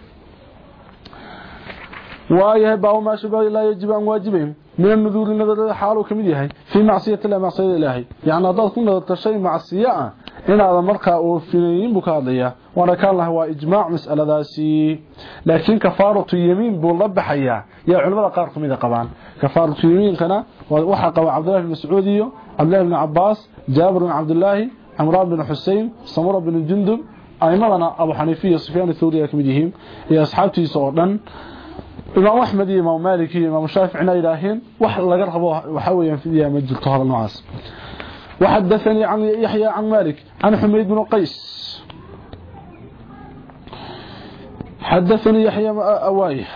[SPEAKER 1] وآيه باهما شبه الله يجب أن واجبهم. من النذور النذر حاله كميدي هاي. في معصية الله معصية الله يعني أضل أضغط النذر شيء معصية. إن هذا مركة وفينيين بكاضية وأنا كان له إجماع مسألة ذاسي لكن كفارة يمين بولب حيا. يا علم الله قارتم إذا قبان. كفارة يمين كان وحق عبد الله بن سعودي عبد الله بن عباس جابر بن عبد الله عمران بن حسين صمر بن الجندب أي مرنا أبو حنيفي صفياني ثوريا كميديهم يا أصحابتي صورنا imaam axmed iyo imaam maalik iyo imaam shaaficina yidhaaheen wax laga rabo waxa weeyaan fidiyaa ma jirto وحدثني عن يحيى عن مالك عن حميد بن قيس. حدثني يحيى أوايه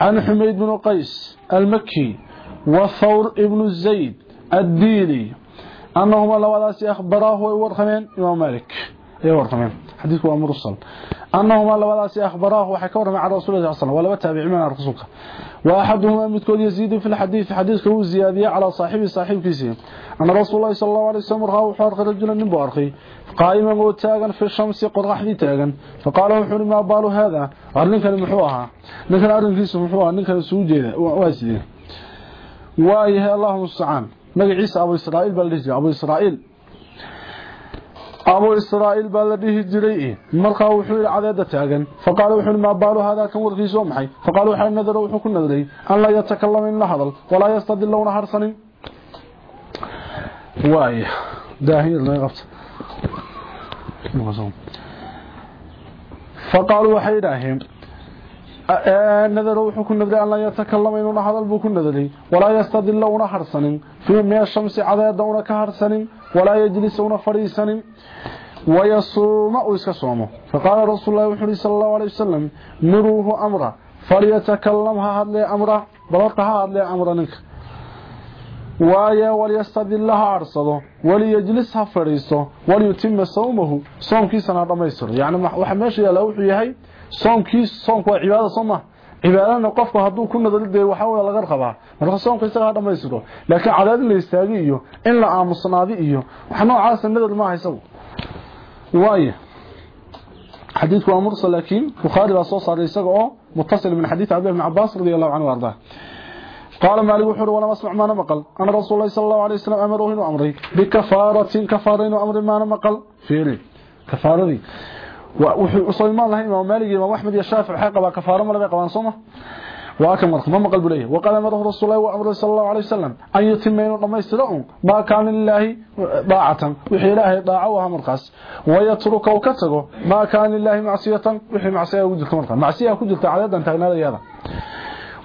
[SPEAKER 1] عن حميد بن قيس المكي وثور ابن الزيد الديني أنهما لوالاسي أخبراه ويورخمين إمام مالك. يورخمين حديث هو مرسل أنهما لوالاسي أخبراه وحكور مع رسول الله صلى الله عليه وسلم ولما تابع من رسولك. وأحدهما متكود يزيد في الحديث حديث كو زيادية على صاحبه صاحب كيسي أن رسول الله صلى الله عليه وسلم رأى وحارق رجلا من بارخي قائما وتاغا في الشمس قرح لي تاغا فقال وحور ما بال هذا؟ أرنك المحوها. نكن أرنك أبو إسرائيل بالذي جري مرقى وحول عدد تاغن. فقال وحول ما بالو هذا كان ورقيس ومحي فقال وحول نذر وحول كن نذري. أن لا يتكلم إلا حرصا واي داهي الله يتكلم إلا هذا البو كن نذري ولا يستدلون حرصا في من الشمس عدد كهرصا ولا يجلسون فريسا ويصوم ويسكصوم فقال رسول الله صلى الله عليه وسلم مروه أمره فليتكلمها هذا أمره بلطها هذا أمره نك. وايا وليستدلها عرصده وليجلسها فريسه وليتم صومه. صوم كيس أنا رميسر يعني وحماشي لو يحيي صوم كيس صوم كوا عبادة صومه cibaadana qofku hadduu ku nadalide waxa way laga qabaa marka soonka isaga dhameystiro laakiin cadaad la istaagi iyo in la aamusnaadi iyo waxa noocaas nadal ma hayso waaye xadiidku waa mursal laakiin bukhari baa soo saaray isaga oo muttasil min xadiid abdullah ibn abbas radiyallahu anhu warda قال مالك وحور ولا مسمع ما نمقل أن رسول الله صلى الله عليه وسلم أمره إنه أمري بكفارة كفارة إنه أمر ما نمقل فيري كفارة دي وصل ما الله إمام مالك إمام أحمد يا الشافعي حقا كفارة ما لبقى قوان وأكم مرخ ما مقل بليه وقال أمره رسول الله وأمره صلى الله عليه وسلم أن يتمين لما يسترعون ما كان لله ضاعة وحي الله ضاعة وها مرخص. ويترك وكتغو ما كان لله معصية وحي معصية وجدت مرخص. معصية وجدت عددا تغنى لياذا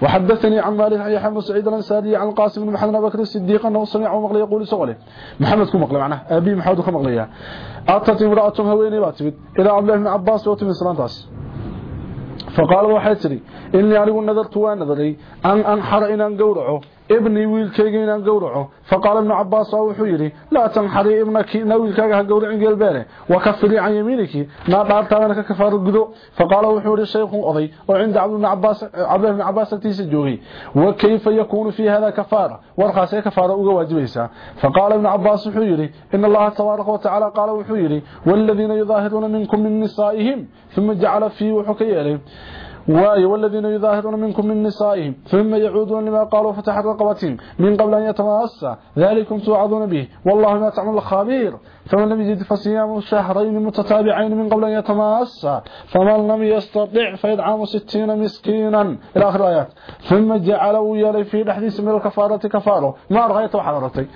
[SPEAKER 1] وحدثني عن مالك عن يحيى بن سعيد الانصاري عن القاسم بن محمد بن بكر الصديق أنه سمع مقلي يقول سؤاله محمد كو مقلي معناه أبي محمد كو مقليا اتت امرأة هويني باتبت إلى عبد الله بن عباس وتم سلانتاس فقال tiri inni anigu nadartu waa nadaray an anxar inaan gowraco inaan gowraco faqaala ibnu cabaas waa wuxuu yidhi laa tanxari ibnaki na wiilkaaga ha gowracin geelbeele wakafiri can yamiiniki naa dhaartaadana ka kafaaro gudo faqaala wuxuu yidhi shaykhun oday oo cinda cabdillahi bni cabaas agtiisa joogay wa kayfa yakuunu fii hada kafaara warkaasee kafaara uga waajibaysaa faqaala ibnu cabaas wuxuu yidhi in allaha tabaaraka watacaala qaala wuxuu yidhi waaladiina yudaahiruuna minkum min nisaa'ihim uma jacala fii wuxuu ka yeelay واي والذين يظاهرون منكم من نسائهم ثم يعودون لما قالوا فتح رقبتهم من قبل أن يتماسى ذلكم توعظون به والله ما تعمل خبير فمن لم يجد فصيام شهرين متتابعين من قبل أن يتماسى فمن لم يستطع فيدعم ستين مسكينا. إلى آخر الآيات. ثم جعلوا يلي في الحديث من الكفارة كفاره. ما رغيت وحضرتي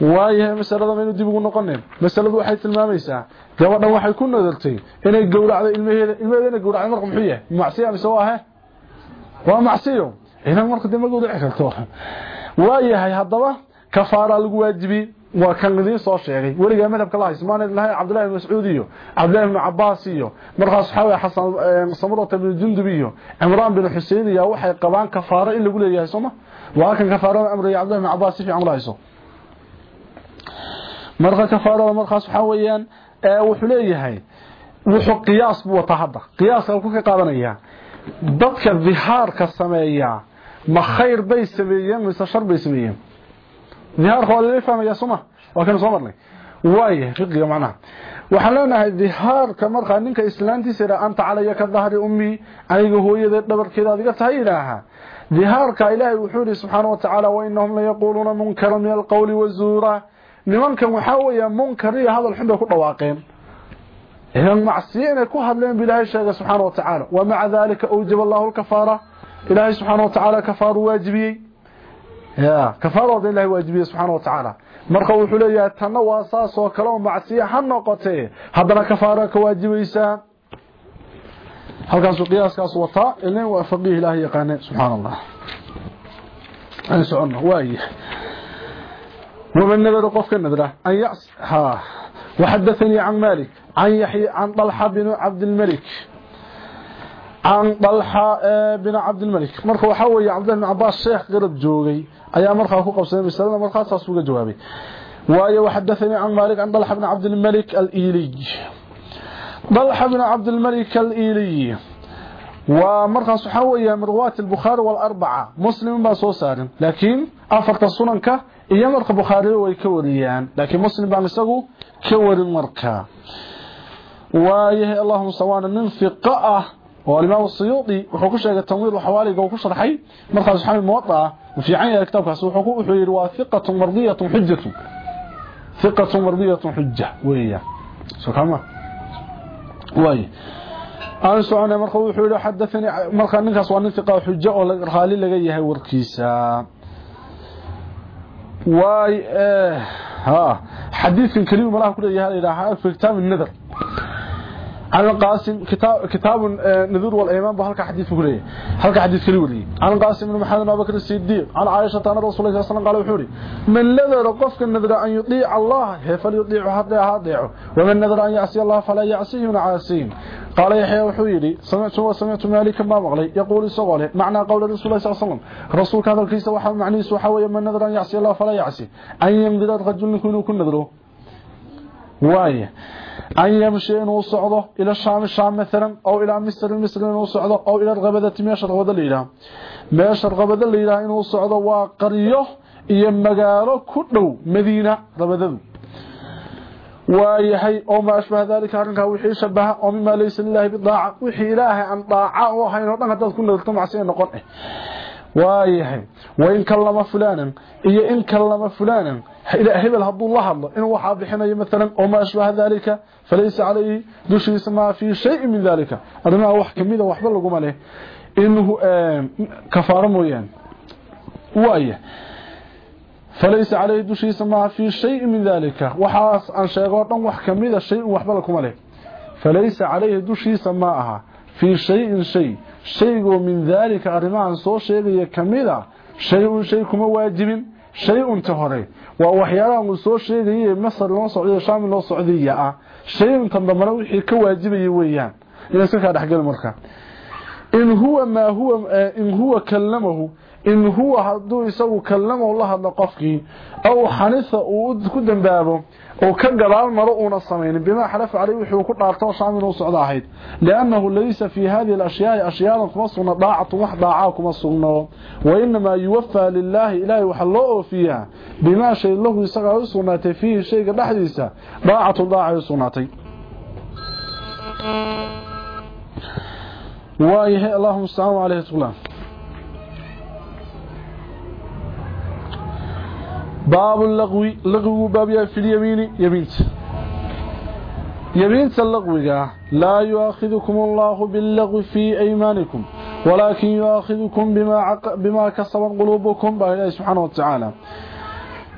[SPEAKER 1] waayahay masalada maynu dib ugu noqoneen masaladu waxay tilmaamaysaa. Gabadhan waxay ku nadartay inay gowracdo ilmaheeda ilmaheeda inay gowracdo marka muxuu yahay? Macsiya mise waa he waa macsiyo. Idan marka dib ma gowraci karto waayahay haddaba lagu waajibiyey waa kan idiin soo sheegay. Weligaa madhabka la haysmaaneed lahay cabdullahi ibn mascuud iyo cabdullahi ibn cabaas iyo markaas waxaa weye xasan samurata ibn jundub iyo cimraan bin xusein iyo waxay qabaan kafaaro in lagu leeyahay sooma waa kan kafaarada amraya cabdullahi ibn cabaas si fiican la marka kafaarada markaas waxa weeyaan ee wuxuu leeyahay wuxuu qiyaas buu wata hadda. Qiyaaska ku ka qaadanaya dadka dhihaarka sameeya ma khayr bay sameeyeen mise shar bay sameeyeen? Dhihaarka waa la fahmaya suma waa kan soo marnay? Waaye fiqiga macnaha. Waxaan leenahay dhihaarka markaa ninka islaantiisa ila anta calaya ka dhahri ummi aniga hooyada dhabarkeeda adiga tahay ilaaha dhihaarka ilaahay wuxuu yiri subxaanahu wa ta'ala wa innahum la yaquluna munkaran min alqawli wa zuura nimankan waxaa weeyaa munkar iyo hadal xun bay ku dhawaaqeen idan macsiyo inay ku hadleen bilaahay sheega subxaana wa tacaala wa maca dalika awjaba allahu lkafaara ilaahay subxaana wa tacaala kafaaru waajibiyey ya kafaarooda ilahay waajibiyey subxaana wa tacaala marka wuxuu leeyahay tanna waa saas oo kale oo macsiyo ha noqotee haddana kafaara ka waajibaysaa halkaasuu qiyaaskaas wataa ilin waa faqiih ilaahay yaqaane subxaana allah aan soconno waaye ومن نذر قفك النذرة أن يعص ها. وحدثني عن مالك. عن يحيى عن طلحة بن عبد الملك. عن طلحة بن عبد الملك. مرخ وحوي عبد الله بن عباس شيخ قرب جوغي. أيام مرخ أخو قبسين بسلام مرخ ساسوق جوابي. وآية وحدثني عن مالك عن طلحة بن عبد الملك الإيلي. طلحة بن عبد الملك الإيلي. ومرخص حوية من رواة البخاري والأربعة. مسلم باسو سارم لكن أفرت السننك iyo marka bukhaari way ka wariyaan laakiin muslim baan isagu ka warin marka waayahay allahuma sawaana nin fiqa ah oo alimaam suyuudi wuxuu ku sheegay tanwiir xawaaliga uu ku sharxay markaas waxaa muwadaa fiican yahay kitaabkaas wuxuu ku wuxuu yiri waa thiqatun mardiyatun hujjatun thiqatun mardiyatun hujja weeya soo kama waay aan soconay marka wuxuu yiri xadathani marka ninkaas waa nin fiqa hujja oo raali laga yahay warkiisa واي آه ها حديث كلمه ملاه كله يها في كتاب النذر. عن القاسم كتاب كتاب النذور والإيمان. بهلك حديث كله. هلك حديث كلمه ولي عن القاسم بن محمد بن بكر الصديق. عن عائشة أن رسول الله صلى الله عليه وسلم قال من نذر قفك النذر أن يطيع الله فليطيع حتى هذا؟ ومن نذر أن يعصي الله فلا يعصيه عاصين قال يحيى وحيري سمعت وسمعت مالك ما مغلي يقول سغله معنى قول رسول الله صلى الله عليه وسلم رسول هذا الكيس وحا معني سوحا ويما نذر أن يعصي الله فلا يعصي. أن يمدد الرجل يكون كل نذره وايه أن يمشي إنه صعده إلى الشام الشام مثلا أو إلى مصر مصر إنه صعده أو إلى الغبدة ميش الغبدة الليلة ميش الغبدة الليلة إنه صعده وقريه إيا مقاله كله مدينة غبدة ويحي أو ما أشبه ذلك حقا وحي شبه أو مما ليس لله بالضاعة وحي الله عن ضاعة وحي ان تذكر نذكر معسين نقول. إيه ويحي وإن كلم فلانا. إيا إن كلم فلانا. إلى أهل الهبو الله الله. إن وحاب حين يمثلا أو ما أشبه ذلك فليس عليه دوش يسمى في شيء من ذلك. أدنا وحكم إذا وحبا لكم عليه إنه كفار مويان. ويحي dalika waxaas aan sheegoo dhan wax kamida shay-un waxba lakuma leh falaysa calayhi dushiisa ma aha fii shayin shay shaygoo min daalika arrimahan soo sheegaya kamida shay-un shay kuma waajibin shay-unta hore waa waxyaalahan uu soo sheegayay masar loo socday shaamil loo socdaya ah shay-untan dambana wixii ka waajibaya weeyaan ina iska kaa dhexgeli marka in huwa maa huwa in huwa kallamahu xanisa uu ku dambaabo oo ka gadaal maro uuna samaynin bimaa xalafa caley wuxuu ku dhaarto shaamil u socdo ahayd liannahu laysa fii hadihi alashyaai ashyaadan kuma sugno daacatun wax daacaa kuma sugno wainamaa yuwafaa lilaahi ilaahay waxaa loo oofiyaa bimaa shay lahu isagaa u sugnaatay fiihi shayga dhexdiisa daacatu daacay u sugnaatay waayahay allahuma mustacaan caleyhi tuglaan باب اللغو لغو باب في اليمين يمينت يمينت اللغو لا يؤاخذكم الله باللغو في أيمانكم ولكن يؤاخذكم بما, عق... بما كسبت قلوبكم بإله سبحانه وتعالى.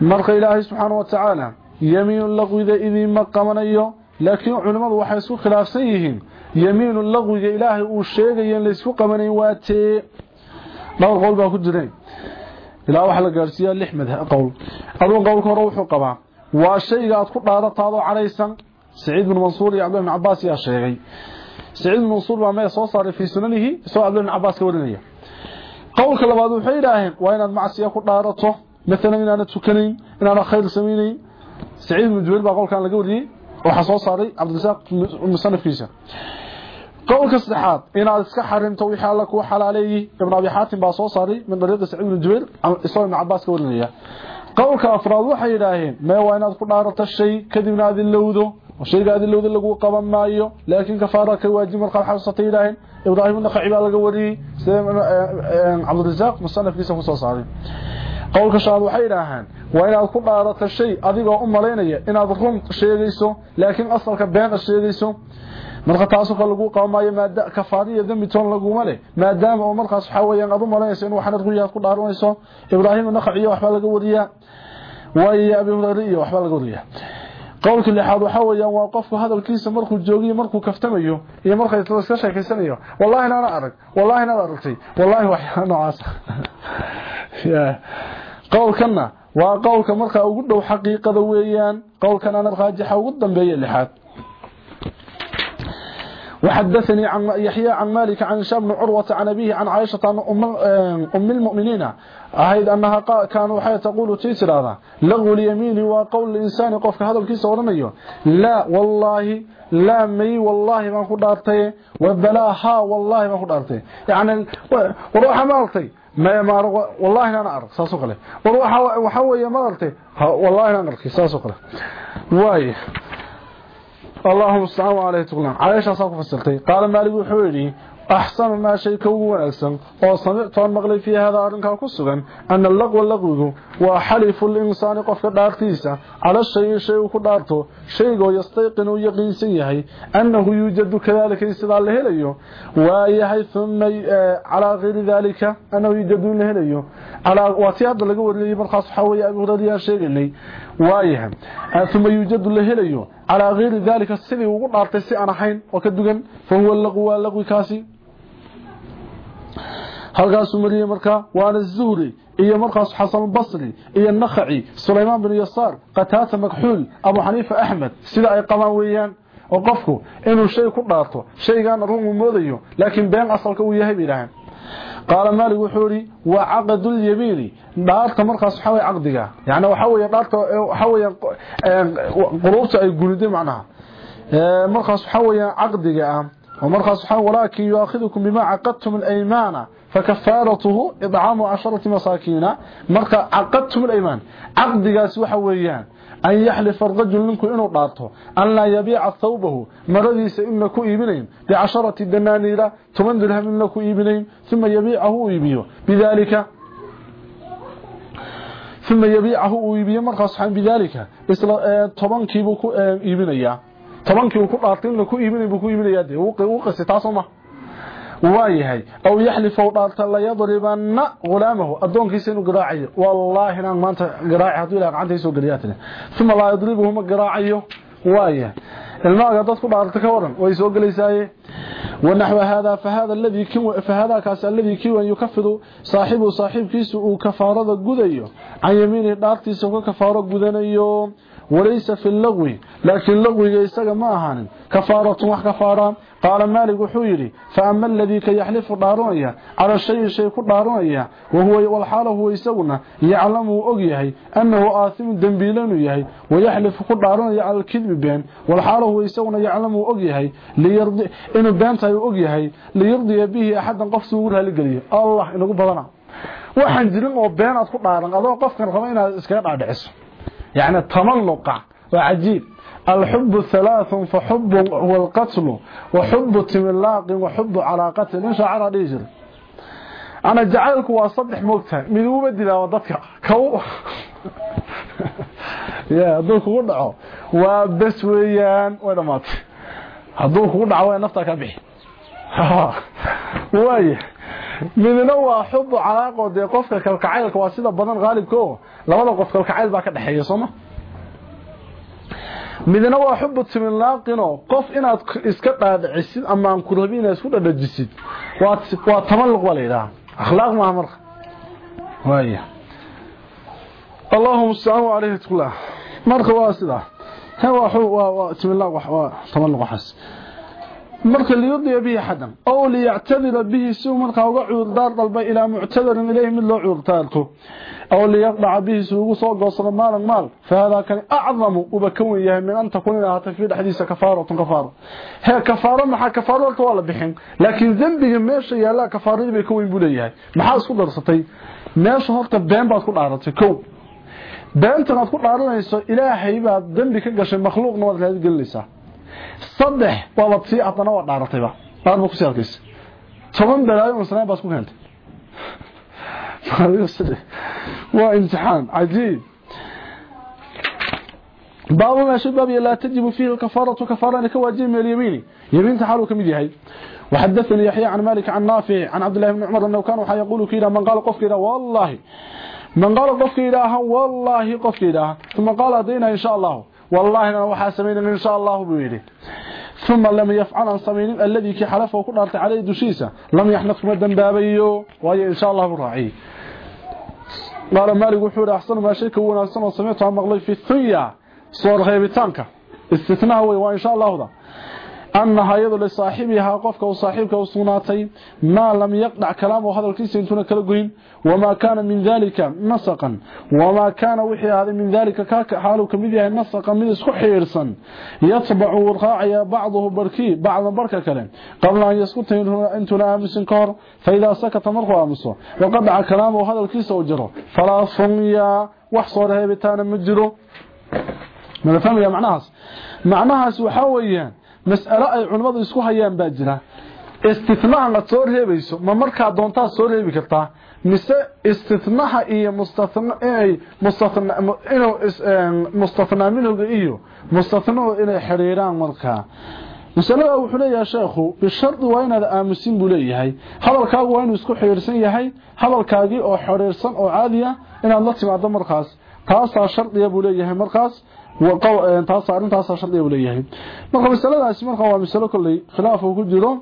[SPEAKER 1] مرق إله سبحانه وتعالى. يمين اللغو إذا إذن مقامنيه لكن علماء وحيسوا خلاف سيهم يمين إذا إلهي أشيغ ينلسوا قمني واتي لو قول باكو جرين ilaa waxa la gaarsiiyaa lix madhab qowl. Aduu qowlka hore wuxuu qabaa waa shayga aad ku dhaadataado caraysan saciid ibn mansuur iyo cabdullah ibn cabbaas yaa sheegay. Saciid ibn mansuur baa mee soo saaray fi sunanihi soo cabdullah ibn cabbaas ka warinaya. Qowlka labaad wuxuu yiraaheen waa inaad macsiya ku dhaarato مثلا إن tukanayn تكنين إن أنا خير سميني سعيد بن جبير بقول كان لقولي soo علي عبد الرزاق المصنف qowlka saddexaad inaad iska xarimto wixii alla kuu xalaaleeyey ibn abi xaatim baa soo saaray min dariiqi saciid ibn jubayr isagoo ibn cabbaas ka warinaya qowlka afraad. Waxay yidhaaheen mee waa inaad ku dhaarato shay kadibna aad ilowdo shayga aad ilowdo lagu qaban maayo. Laakiin kafaara ka waajib markaad xasuusatay yidhaaheen ibraahim naqaci baa laga wariyey sida cabdirasaaq musanafkiisa ku soo saaray qowlka shanaad waxay yidhaahaan waa inaad ku dhaarato shay adigoo u malaynaya inaad run sheegayso laakiin asalka been aad sheegayso marka taasoo kale lagu qabamaayo maada kafaariya dambi toon laguma leh. Maadaama oo markaas waxa weeyaan aad u malaynayso in waxaad ruuyaad ku dhaaranayso ibraahim naqaci waxba laga wariyaa waayo abi hurayra waxba laga wariyaa qowlka lixaad waxa weeyaan waa qofku hadalkiisa markuu joogiyo markuu kaftamayo iyo markay iska sheekaysanayo wallahi ana arag wallahi ana aragtay wallahi waxyaalo [LAUGHS] noocaas. Qowlkana waa qowlka markaa ugu dhow xaqiiqada weeyaan qowlkan ana raajixa ugu dambeeya lixaad وحدثني عن يحيى عن مالك عن هشام بن عروة عن أبيه عن عائشة عن أم, أم المؤمنين. أهيد أنها كانوا حيث تقول تيسر هذا لغو اليمين وقول الإنسان قفك هذا الكيس ورميه. لا والله لا مي والله ما قدرتي وبلا ها والله ما قدرتي يعني وروح ما قلتي ما ما والله أنا ارق weeye ma artay wallahi ana arki saaso kale way اللهم استعان عليه تقولان عائشة صاحب فسرتي قال مالك وحوري أحسن ما شيء كوغو ونأكسن وصمعت مغلي في هذا أرنكا كسغن أن اللغو اللغو وحلف الإنسان قفك دارتيسا على الشيء شيء كدارته شيء يستيقن ويقين سيهي أنه يوجد كذلك يستدع له ليه ويهي ثم على غير ذلك أنه يوجد له ليه على واتياد لغو اللي مرخص حوي أبو رضي الشيء اللي وايهم ثم يوجد له ليه على غير ذلك السيدي وقل دارتي سي أنا حين وكدوغن فهو اللغو واللغو كاسي waana zuhri iyo markaas xasan basri iyo nakhaci sulaymaan bin yasaar qataata makxuul abu xaniifa axmed sida ay qabaan weeyaan oo qofku inuu shay ku dhaarto shaygaana run uu moodayo laakiin been asalka uu yahay bay yidhaaheen قال مالك وحوري وعقد اليميني دهارت مرخص حوي عقدك يعني وحوي دهارت حوي آه، قروبته أي قلدي معناها. آه، مرخص حوي عقدك ومرخص حوي ولكن يأخذكم بما عقدتم الأيمان. فكفارته إطعام عشرة مساكين. مرخص عقدتم الأيمان. عقدك سوحويان أن يحلف الرجل منكم إنه قاطه أن لا يبيع ثوبه. مرضيس إنكو إيبنين بعشرة دنانيرة تمندلها منكو إيبنين ثم يبيعه ويبيه بذلك ثم يبيعه ويبيه مرخى سبحانه بذلك. طبانكي بكو إيبنيا طبانكي بكو قاطين لكو إيبني بكو إيبنيا دي وقسي تاسمه. Waayahay aw yaxlifa dhaarta la yadribanna gulaamahu adoonkiisa inuu garaacayo wallaahi inaan maanta garaaci hadduu ilaah gacanta soo geliyaatine uma laa yadribuhu ma garaacayo waayahay ilmaaga dadku dhaarta ka waran way soo gelaysaaye ونحو هذا فهذا الذي كو فهذا كاس الذي كيو يكفر صاحبه صاحب كيس أو كفاره غدايو عن يمينه دارتيسا كو كفاره غدانيو walaysa fi lagwi laakiin lagwiga isaga ma ahaanin. Kafaaratun wax kafaaraan. Qaala maalik wuxuu yidhi fa ama aladii ka yaxlifu dhaaranaya cala shayin shay ku dhaaranaya walxaala huwa isaguna yaclamu uu og yahay annahu aathimun dembiile inuu yahay wayaxlifu ku dhaaranaya cala alkidbi been walxaala huwa isaguna yaclamu uu og yahay inuu beentahay uu bihi axaddan qof si ugu raaligeliyo waxaan jirin oo been aad ku dhaaran adoo qofkan raba inaad iskaga dhaadhiciso. يعني تملق وعجيب. الحب ثلاث فحب هو القتل وحب تملاق وحب علاقة إن شعر ديجر أنا جعلك وأصدح موقتها من هو بدلا وضدك كو. [LAUGHS] يا دوك ودعو. وبس ويان ولا مات هدوك ودعو نفتك به وايه midna waa xubu calaaqo dee qofka kalkacaylka waa sida badan qaalibka oo labada qof kalkacayl baa ka dhexeeya sooma midna waa xubu timinlaaqino qof inaad iska dhaadhicisid amaan ku rabin inaad isku dhadhajisid waa tamalluq baa layidhaha akhlaaq maaha marka. Waaya allahuma ustaaan wa aleyhi marka waa sidaa he waa timinlaaq waa tamalluq waxaas marka liyudiya bihi xadan oo liyactadira bihi si marka uga cuurdaar dalba ilaa muctadarin ilayhi mid loo cuurtaarto oo liyaqdaca bihi si ugu soo goosado maalan maal fahada kan acdamu uba ka wen min an takun inaa hata fi dhexdiisa kafaaratun hee kafaaro maxaa kafaaro horta waa bixin laakiin dembiga meesha yaallaa kafaaradii bay ka weyn buu maxaa isku darsatay? Meesha horta been baad ku dhaaratay kow. Beentan ku dhaaranayso ilaahay baad dembi ka gashay makhluuqna waad saddex waaba tii haddana waa dhaaratayba dhaarba ku sii arkaysa. Toban balaayo masnaa baad ku keentay باب ما شباب لا تجب فيه الكفارة كفارة كواجب من اليمين يمين تحالو كم يهي وحدثني يحيى عن مالك عن نافع عن عبد الله بن عمر أنه كانوا حيقولوا كذا من قال قف كذا والله من قال قف كذا والله قف كذا ثم قال دينا إن شاء الله والله أنا وحا سمينا إن شاء الله بويري ثم لم يفعل عن سمين الذي كي حلفه وكنا عليه دشيسة. لم يحنق مدن بابيه وهي إن شاء الله براعي. قال مالك وحور أحسن ما شيك ونأحسن وسمعتها مغلي في الثنية. صور أنها يضل لصاحبها قفك وصاحبك وصناتي ما لم يقنع كلامه هذا الكيس انتنا كالقين وما كان من ذلك نسقا. وما كان وحي هذا من ذلك حاله كمدية نسقا من اسكو حيرسا يطبع ورقاعي بعضه بركي بعض بركة كلام. قبل أن يسكت انتنا أمس كور فإذا سكت مرخوا أمسه وقدع كلامه هذا الكيس وجره. فلا صميا وحصر هيبتان مجره. ما فهم يا معناهاس معناهاس وحاويان mas'alo ay culimadu isku hayaan baa jira. Istithnaha la soo reebayso ma markaa doontaa soo reebi kartaa? Mise istithnaha iyo mustathna ay mustathna inuu mustathna minhu iyo mustathnahu inay xiriiraan markaa. Masalada wuxuu leeyahay sheekhu bishardi waa inaad aamusin buu leeyahay. Hadalkaagu waa inuu isku xiriirsan yahay hadalkaagii oo xiriirsan oo caadiya inaad la timaado markaas. Taasaa shardiya buu leeyahay markaas taas arintaas shardiga leeyahay marka masaladaasi marka waa masalo kulay khilaaf ku jiro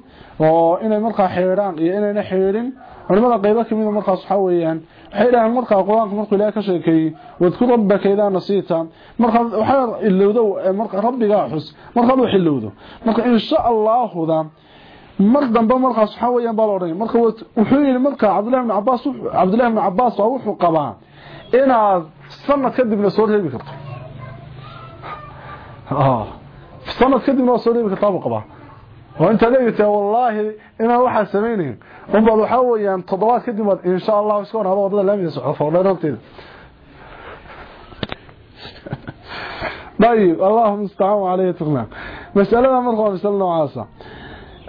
[SPEAKER 1] oo inay marka xeeraan iyo inayna xeerin culimada qaybo kamid markaas waxa weeyaan waxay dhahaan marka quraanka markuu ilaahay ka sheekay wadku rabbaka idaa nasiita marka waxa ilowdo marka rabbiga xus marka uu xilowdo marka insha Allah da mar dambe markaas waxa weeyaan baa loo marka wuxuu yiri marka Abdullah ibn Abbas Abdullah ibn Abbas wuxuu qabaa inaad sanad kadib la soo reebi karto kadibna waa soo reebi kartaa buu qabaa وانت لقيت والله أنا waxa sameeyeen umba waxa weeyaan toddobaad kadib wad insha Allah isku wada wadada laamida socod fawdheeranteed طيب اللهم استعان عليه تقنا مسألة مرة مسألة نوعاسة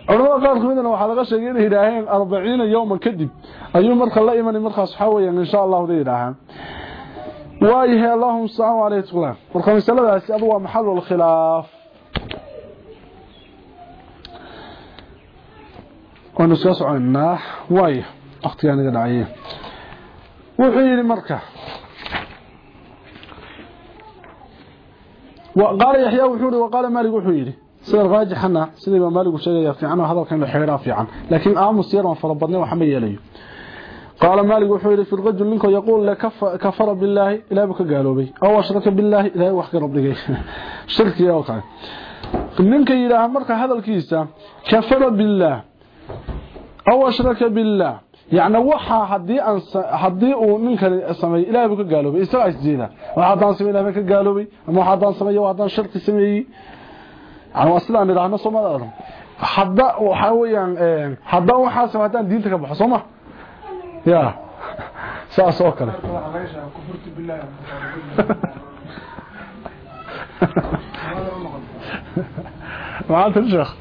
[SPEAKER 1] culimada qaar kamidna waxaa laga sheegay inay yidhaaheen arbaciina yowman kadib ayuu marka la imanay markaas waxaa weeyaan insha allahu da yidhaahaan وايه اللهم صلوا عليه وسلم. والخمس سلاس ادوا محل الخلاف وأنا سياسع الناح. وايه اختياني دعيه وحيني مركة وقال يحيى وحيني وقال مالك وحيني سيد الغاجح حنا سيد ابن مالك وشيء يفعنا هذا كان الحيرا فعنا لكن اعمل سيارة فربطني وحمي يليه qaala maalik wuxuu yiri fil rajul ninka yaqul la kafara billahi ila baka gaaloobay aw ashraka billahi ila wax ka rabdigay shirki oo kale ninka yiraahdo marka hadalkiisa kafara billahi aw ashraka billahi يعني hadii aan hadii uu ninkan sameey ilaahay ka gaaloobay isaga isjeeda waxa daan sameey ilaahay ka gaaloobay ama waxa daan sameey waxa daan shirki sameeyay aan waslaan nidhaahno Soomaaliya hadda waxa weeyaan ee hadda waxa sameeyaan diinta ka baxo Soomaa ya saas oo kale الشيخ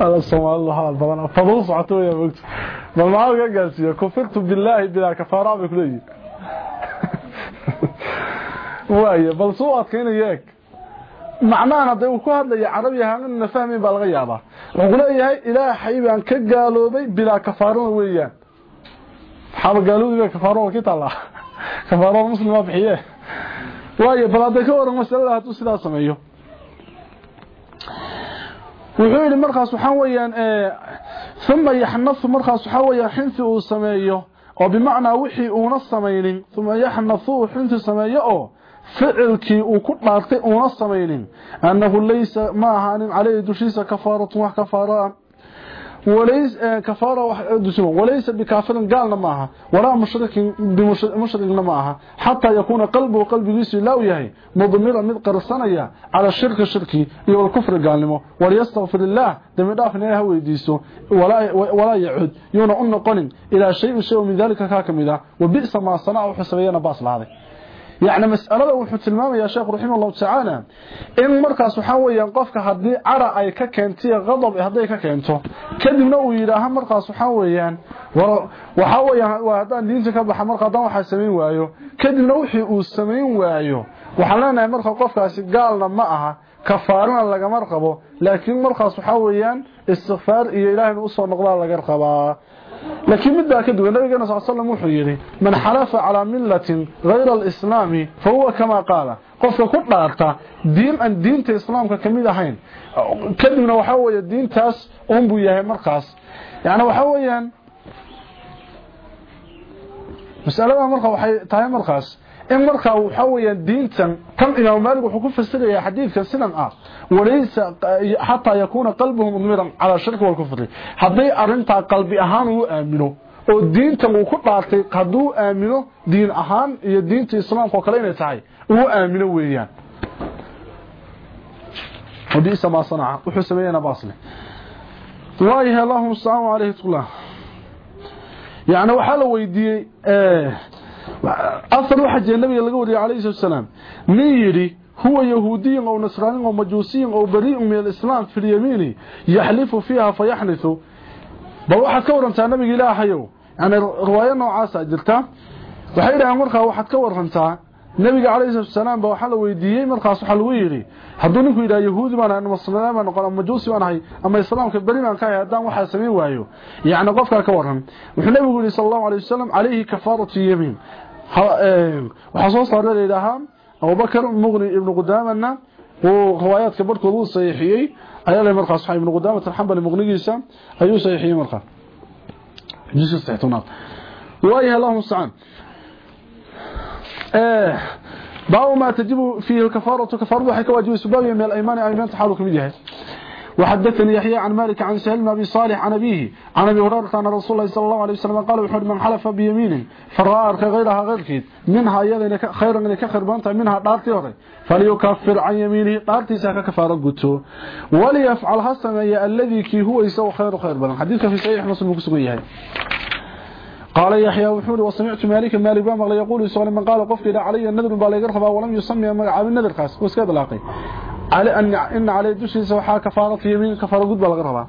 [SPEAKER 1] هذا الصومال الله هذا. البضان فضل صعته يا مكتب ما معاك قاسية كفرت بالله بلا كفارة بكلي وايه بل سوء كين اياك معناها hadday uu ku hadlayo carabi ahaan in fahmin baa laga yaabaa wuxuu leeyahay ilaahay baan ka gaaloobay bila kafaaro weeyaan xal gaaloobay kafaaro ka tala kafaaro muslima bixiye waayo bal hadday ka waran masalada haduu sidaa sameeyo wuxuu yiri markaas waxaan weeyaan ee thumma yahnafu markaas waxaa weeyaan xinsi uu sameeyo oo bimacnaa wixii uuna samaynin thumma yahnafu xinsi sameeyo oo ficilkii uu ku dhaartay uuna samaynin annahu laysa ma ahaanin calayhi dushiisa kafaaratun wax كفارة وليس بكافر قالنا معها ولا مشرك بمشركنا معها حتى يكون قلبه قلبه لا يهي مضمرا من قرصنيا على الشرك الشركي. iyo الكفر قالنمو وليستغفر الله. دم دافن إله ويديسو ولا ولا يعود. يونا ان قلن إلى شيء شيء من ذلك كاكمدا وبئس ما صنع وحسبينا باس لهذا يعني مسألة wuxuu tilmaamaya sheekh raximahullahu ta'ala in markaas waxa weeyaan qofka hadii ara ay ka keentay qadab haday ka keento kadibna uu yiraaha markaas waxa weeyaan waxa weeyaan waa hadaan diinta ka baxa markaa dan waxa sameyn waayo kadibna wixii uu sameyn waayo waxa leenahay markaa qofkaasi gaalna ma aha kafaarana laga marqabo laakiin markaas waxa weeyaan istighfar iyo ilaahay u soo noqdaa laga لكن مدى كدو النبي صلى الله عليه وسلم من حلف على ملة غير الإسلام فهو كما قال. قفك كل أرتا دين أن دين الإسلام كميدة حين كدونا وحاوية الدين تاس أنبو ياهي مرقص. يعني وحاوية مسألة مرقص تاهي مرقص. in marka waxa weeyaan diintan kan imaam maalik wuxuu ku fasiraya xadiidka sidan ah walaysa hatta yakuna qalbuhu mudmiran ala shirki wal kufri haday arinta qalbi ahaan uu aamino oo diintan uu ku dhaartay haduu aamino diin ahaan iyo diinta islaamka oo kale inay tahay uu aamino weeyaan ودي سما صنع وحو سمينا باصله وايه اللهم صل عليه تقول يعني waxa la weydiiyay ee أصل واحد النبي laga wariyay عليه الصلاة والسلام نيري هو يهودي أو نصراني أو مجوسي أو بريء من الإسلام في اليمين يحلف فيها فيحنث بواحد كورنتا نبي إلهيو يعني رواية نوعاسة جلتا وحيدا مرخا واحد كورنتا نبي عليه الصلاة والسلام بواحد ويديي مرخا صحا الويري haduu ninku yiraahdo yahuudi baan aan muslimaan baan noqon majuusi baan ahay ama islaamka bari baan ka ahay hadaan waxa sameey waayo yaani qofka ka waran wuxuu nabigu yiri sallallahu alayhi wasallam alayhi kafaratu yamin waxa soo saaray leedaha Abu Bakar Mughni ibn Qudamana oo riwaayadka barkood uu saxiixiyay ayaa la markaa saxiix ibn Qudamah al-Hanbali mughnigiisa ayuu saxiixiyay markaa jisu saxiixuna waayaha Allahu subhanahu eh باو ما تجب فيه الكفارة كفارة waxay ka waajibayso aymaan aymaan taxalu kamid yahay وحدثني يحيى عن مالك عن سهل بن صالح عن أبيه عن أبي هريرة أن رسول الله صلى الله عليه وسلم قال وحد من حلف بيمين فراى غيرها غيركيد منها يدنا خيرا من كخير بانت منها دارتي هوري فليكفر عن يمينه دارتي ساكا كفارة غتو وليفعل حسن الذي كي هو يسوى خير خير بلان حديثك في صحيح مسلم كسغيه قال يحيى وحول وسمعت مالك مالك بن مغلي يقول سؤال من قال قف لي علي النذر بالي غرفه ولم يسمى مغعب النذر خاص. وسكد لاقي على ان إن علي دشي سوى كفارة يمين كفارة غد بالي غرفه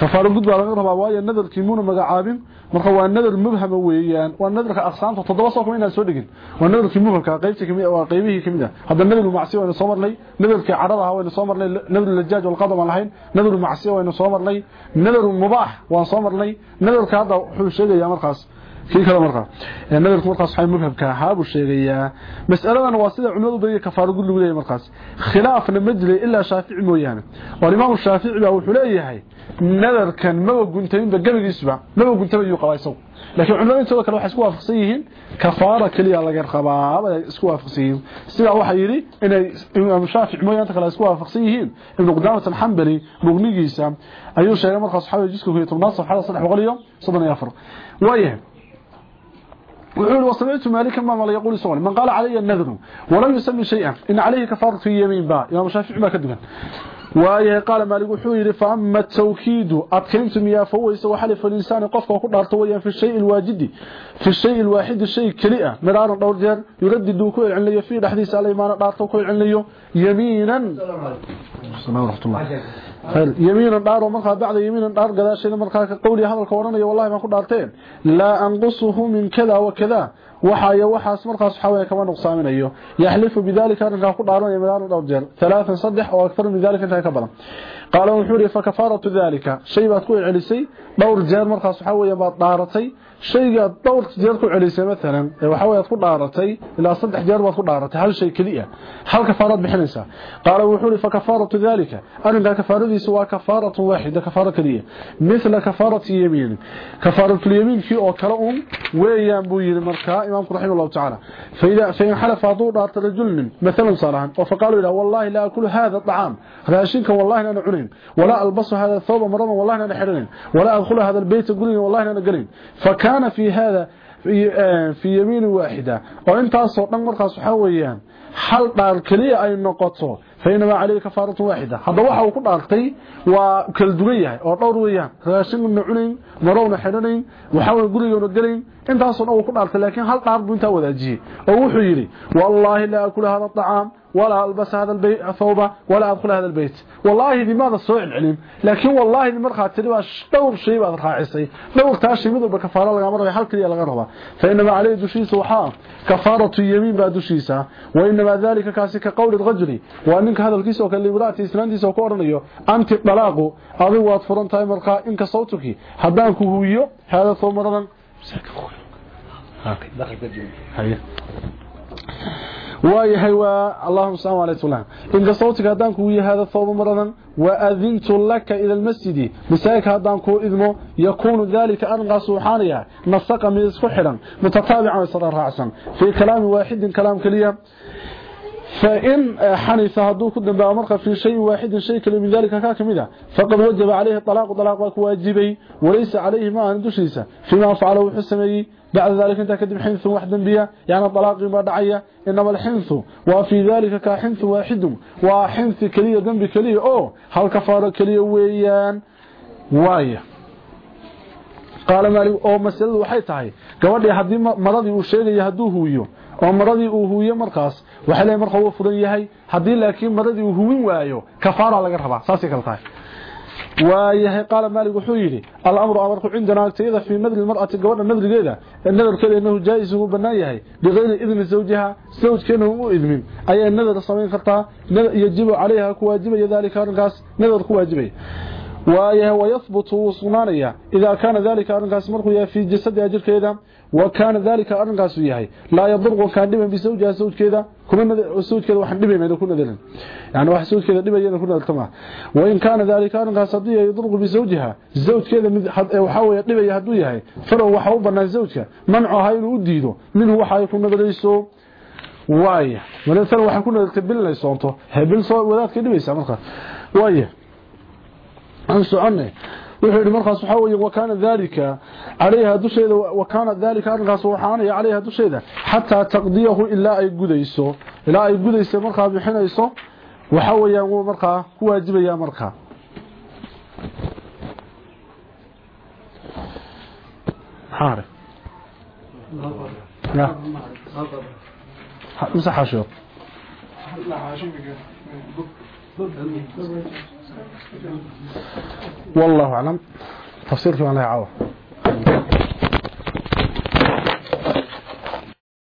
[SPEAKER 1] كفارة غد بالي غرفه واي النذر كيمون مغعابين مره وا النذر مبهم ويهيان وا النذر اقسام تتدوا سوكم ان سو النذر كيمون كا قيبتي كيمي وا هذا النذر المعصي وأنا سو مرني النذر كي عرضها وأنا سو مرني النذر اللجاج والقدم الحين النذر المعصي وأنا سو مرني النذر المباح وأنا سو مرني النذر كا هذا خوشغيا مرخص markaas waxay mubhamka ahaa buu sheegayaa mas'aladan waa sida culimadu badiya kafaaro gud lagu leeyahay markaas khilaafna ma jiray ilaa shaafici mooyaane oo imaam shaafici baa wuxuu leeyahay nadarkan ma guntaynba gabigiisba ma guntaba yuu qabayso laakiin culimadu intooda kale waxay isku waafaqsan yihiin kafaara kaliya laga qabaa bay isku waafaqsan yihiin sida waxa yiri inay imaam shaafici mooyaane kale isku waafaqsan yihiin ibn qudamah al-hanbali bugnigiisa ayuu sheegay markaas xaway jisku ku yitubnaa safxada 374 waayahay وحول وسمعت مالكا ما مال يقول سؤال من قال علي النذر. ولم يسمي شيئا. إن عليه كفارة في يمين با. إمام الشافعي ما كدغن. Waayahay qaala maalik wuxuu yidhi fa ama tawkiidu adkayntu miyaa faweysa waxalifa linsaani qofka ku dhaarto wayaan fi shay lwaajidi fi shay lwaaxidi shay keli ah miraaran dhowr jeer yuradiduu ku celceliyo fii dhexdiisa alaymaana dhaarto ku celceliyo yamiinan yamiinan dhaaro markaa bacda yamiinan dhaar gadaasheeda markaa ka qowliya hadalka odhanaya wallahi baan ku dhaarteen laa anqusuhu min kada wa kada waxaaya waxaas markaas waxa weeye kama nuqsaaminayo yaxlifu bidalika arrinkaa ku dhaaranaya midaan dhowr jeer talaatan saddex oo akthar min dalika intaa ka badan qaala wuxuu yidhi fa kafaaratu dalika shay baad ku celisay dhowr jeer markaas waxa weeye baad dhaaratay shayga dhowr jeer ku celisay maalan waxa weeye ku dhaaratay ilaa saddex jeer baad ku dhaaratay hal shay kaliya hal kafaarad bixinaysa qaala wuxuu yidhi fa kafaaratu dalika arrinkaa kafaaradiisu waa kafaaratu waaxida kafaaro kaliya mithla kafaarati yamiin kafaaratu yamiinkii oo kale un weeyaan buu yidhi markaa imaamku raximah allahu tacaala faida fain xalafa hadduu dhaarto rajulnin maalan saalahan oo faqaaluu yidhaha wallahi laa akulu hada acaam raashinka wallahi ana cunayn walaa albasu hada thawba maradan wallahi ana xidhanayn walaa adkhulu hada albeyta guriga wallahi ana gelayn fakana fi hada في يمين واحدة وانت صوتنا مرخص حويان hal dhaar kaliya ay noqoto faynama calayhi kafaaratu waaxida hadda waxa uu ku dhaartay waa kala duwan yahay oo dhowr weeyaan raashinna cunayn marowna xidhanayn waxa weeye gurigoona gelayn intaasoo dhan uu ku dhaartay laakiin hal dhaar buu intaa wadaajiyey oo wuxuu yidhi wallaahi laa akula hada acaam ولا ألبس هذا البيت ثوبة ولا أدخل هذا البيت. والله لماذا سوء العلم؟ لكن والله لمرخى تريبا دور شيء بعد راعسي دور تاشي مدو بكفارة لغا حال كليا لغا ربا فإنما عليه دوشيس وحام كفارة يمين بعد دوشيسا وإنما ذلك كاسي كقول الرجل وأنك هذا الكيس وكان لبراتي إسلاندي سوكورنيو أنت طلاق أضي واتفرن تاي مرخى إنك صوتك. حدانك هويو هذا ثوب مرضا. هكذا وايهي وا الله سبحانه وتعالى إن صوتك هدان كو يهاد ثوب مرضان وأذنت لك إلى المسجد. مساك هدان كو ادمو يكون ذلك ان سبحانيا نسق من اسخيرن متتابعا صدر حسن في كلام واحد كلام كليا فإن حنث هدو كدن بأمرك في شيء واحد شيء كل من ذلك كاكمدة فقد وجب عليه الطلاق طلاق واجبي وليس عليه ما أندشيسة فيما فعله حسمي بعد ذلك انت كدب حنث واحدا بيا يعني الطلاق ما دعية إنما الحنث. وفي ذلك كحنث واحد وحنث كلية ذنب كلية أو هل كفارة كلية ويان؟ وايه qaala maalik oo masaladu waxay tahay gabadhii haddii maradii uu sheegaya hadduu huwiyo oo maradii uu huwiyo markaas waxa leeyahay marka uu furan yahay haddii laakiin maradii uu huwin waayo kafaara laga rabaa saasay kala tahay waayahay qaala maalik wuxuu yidhi alamru amarku cindana agtayada fii nadri lmar'ati gabadha nadrigeeda nadarkeeda inahu jaa-is ugu bannaan yahay bikayri idni zawjiha zawjkeena u idmin ayay nadar samayn kartaa yajibu calayha ku waajibaya dalika arrinkaas nadar ku waajibaya waayahay wayathbutu wuu sugnaanaya idaa kaana dalika arrinkaas markuu yahay fii jasadi ajirkeeda وكان ذلك أرنقا سيهي لا يضر وكان دبا بسوجها سوج كذا كما وحن دبا ما كنا يعني واحد سوج كذا دبا ينا كنا كان ذلك أرنقا صدية يضر بزوجها زوج كذا وحاوة دبا يهدو يهي فلو وحاوة بنا زوجها منعها يلو أديده منه وحاوة يكون ذلك waaya wanaagsan waxaan ku nabadgelin soonto hebel soo wadaadka dhibaysa marka waaya aan soconay يخرج مرخا سحوي وكان ذلك عليها دشيده وكان ذلك ارغا سوحان عليها دشيده حتى تقضيه إلا أي غديسو إلا أي غديسو مرخا بخينيسو waxa wayan uu marka ku waajibaya marka haare la haa musa
[SPEAKER 2] haasho la haasho bigaa
[SPEAKER 1] والله أعلم. تفسير في معنى عوض.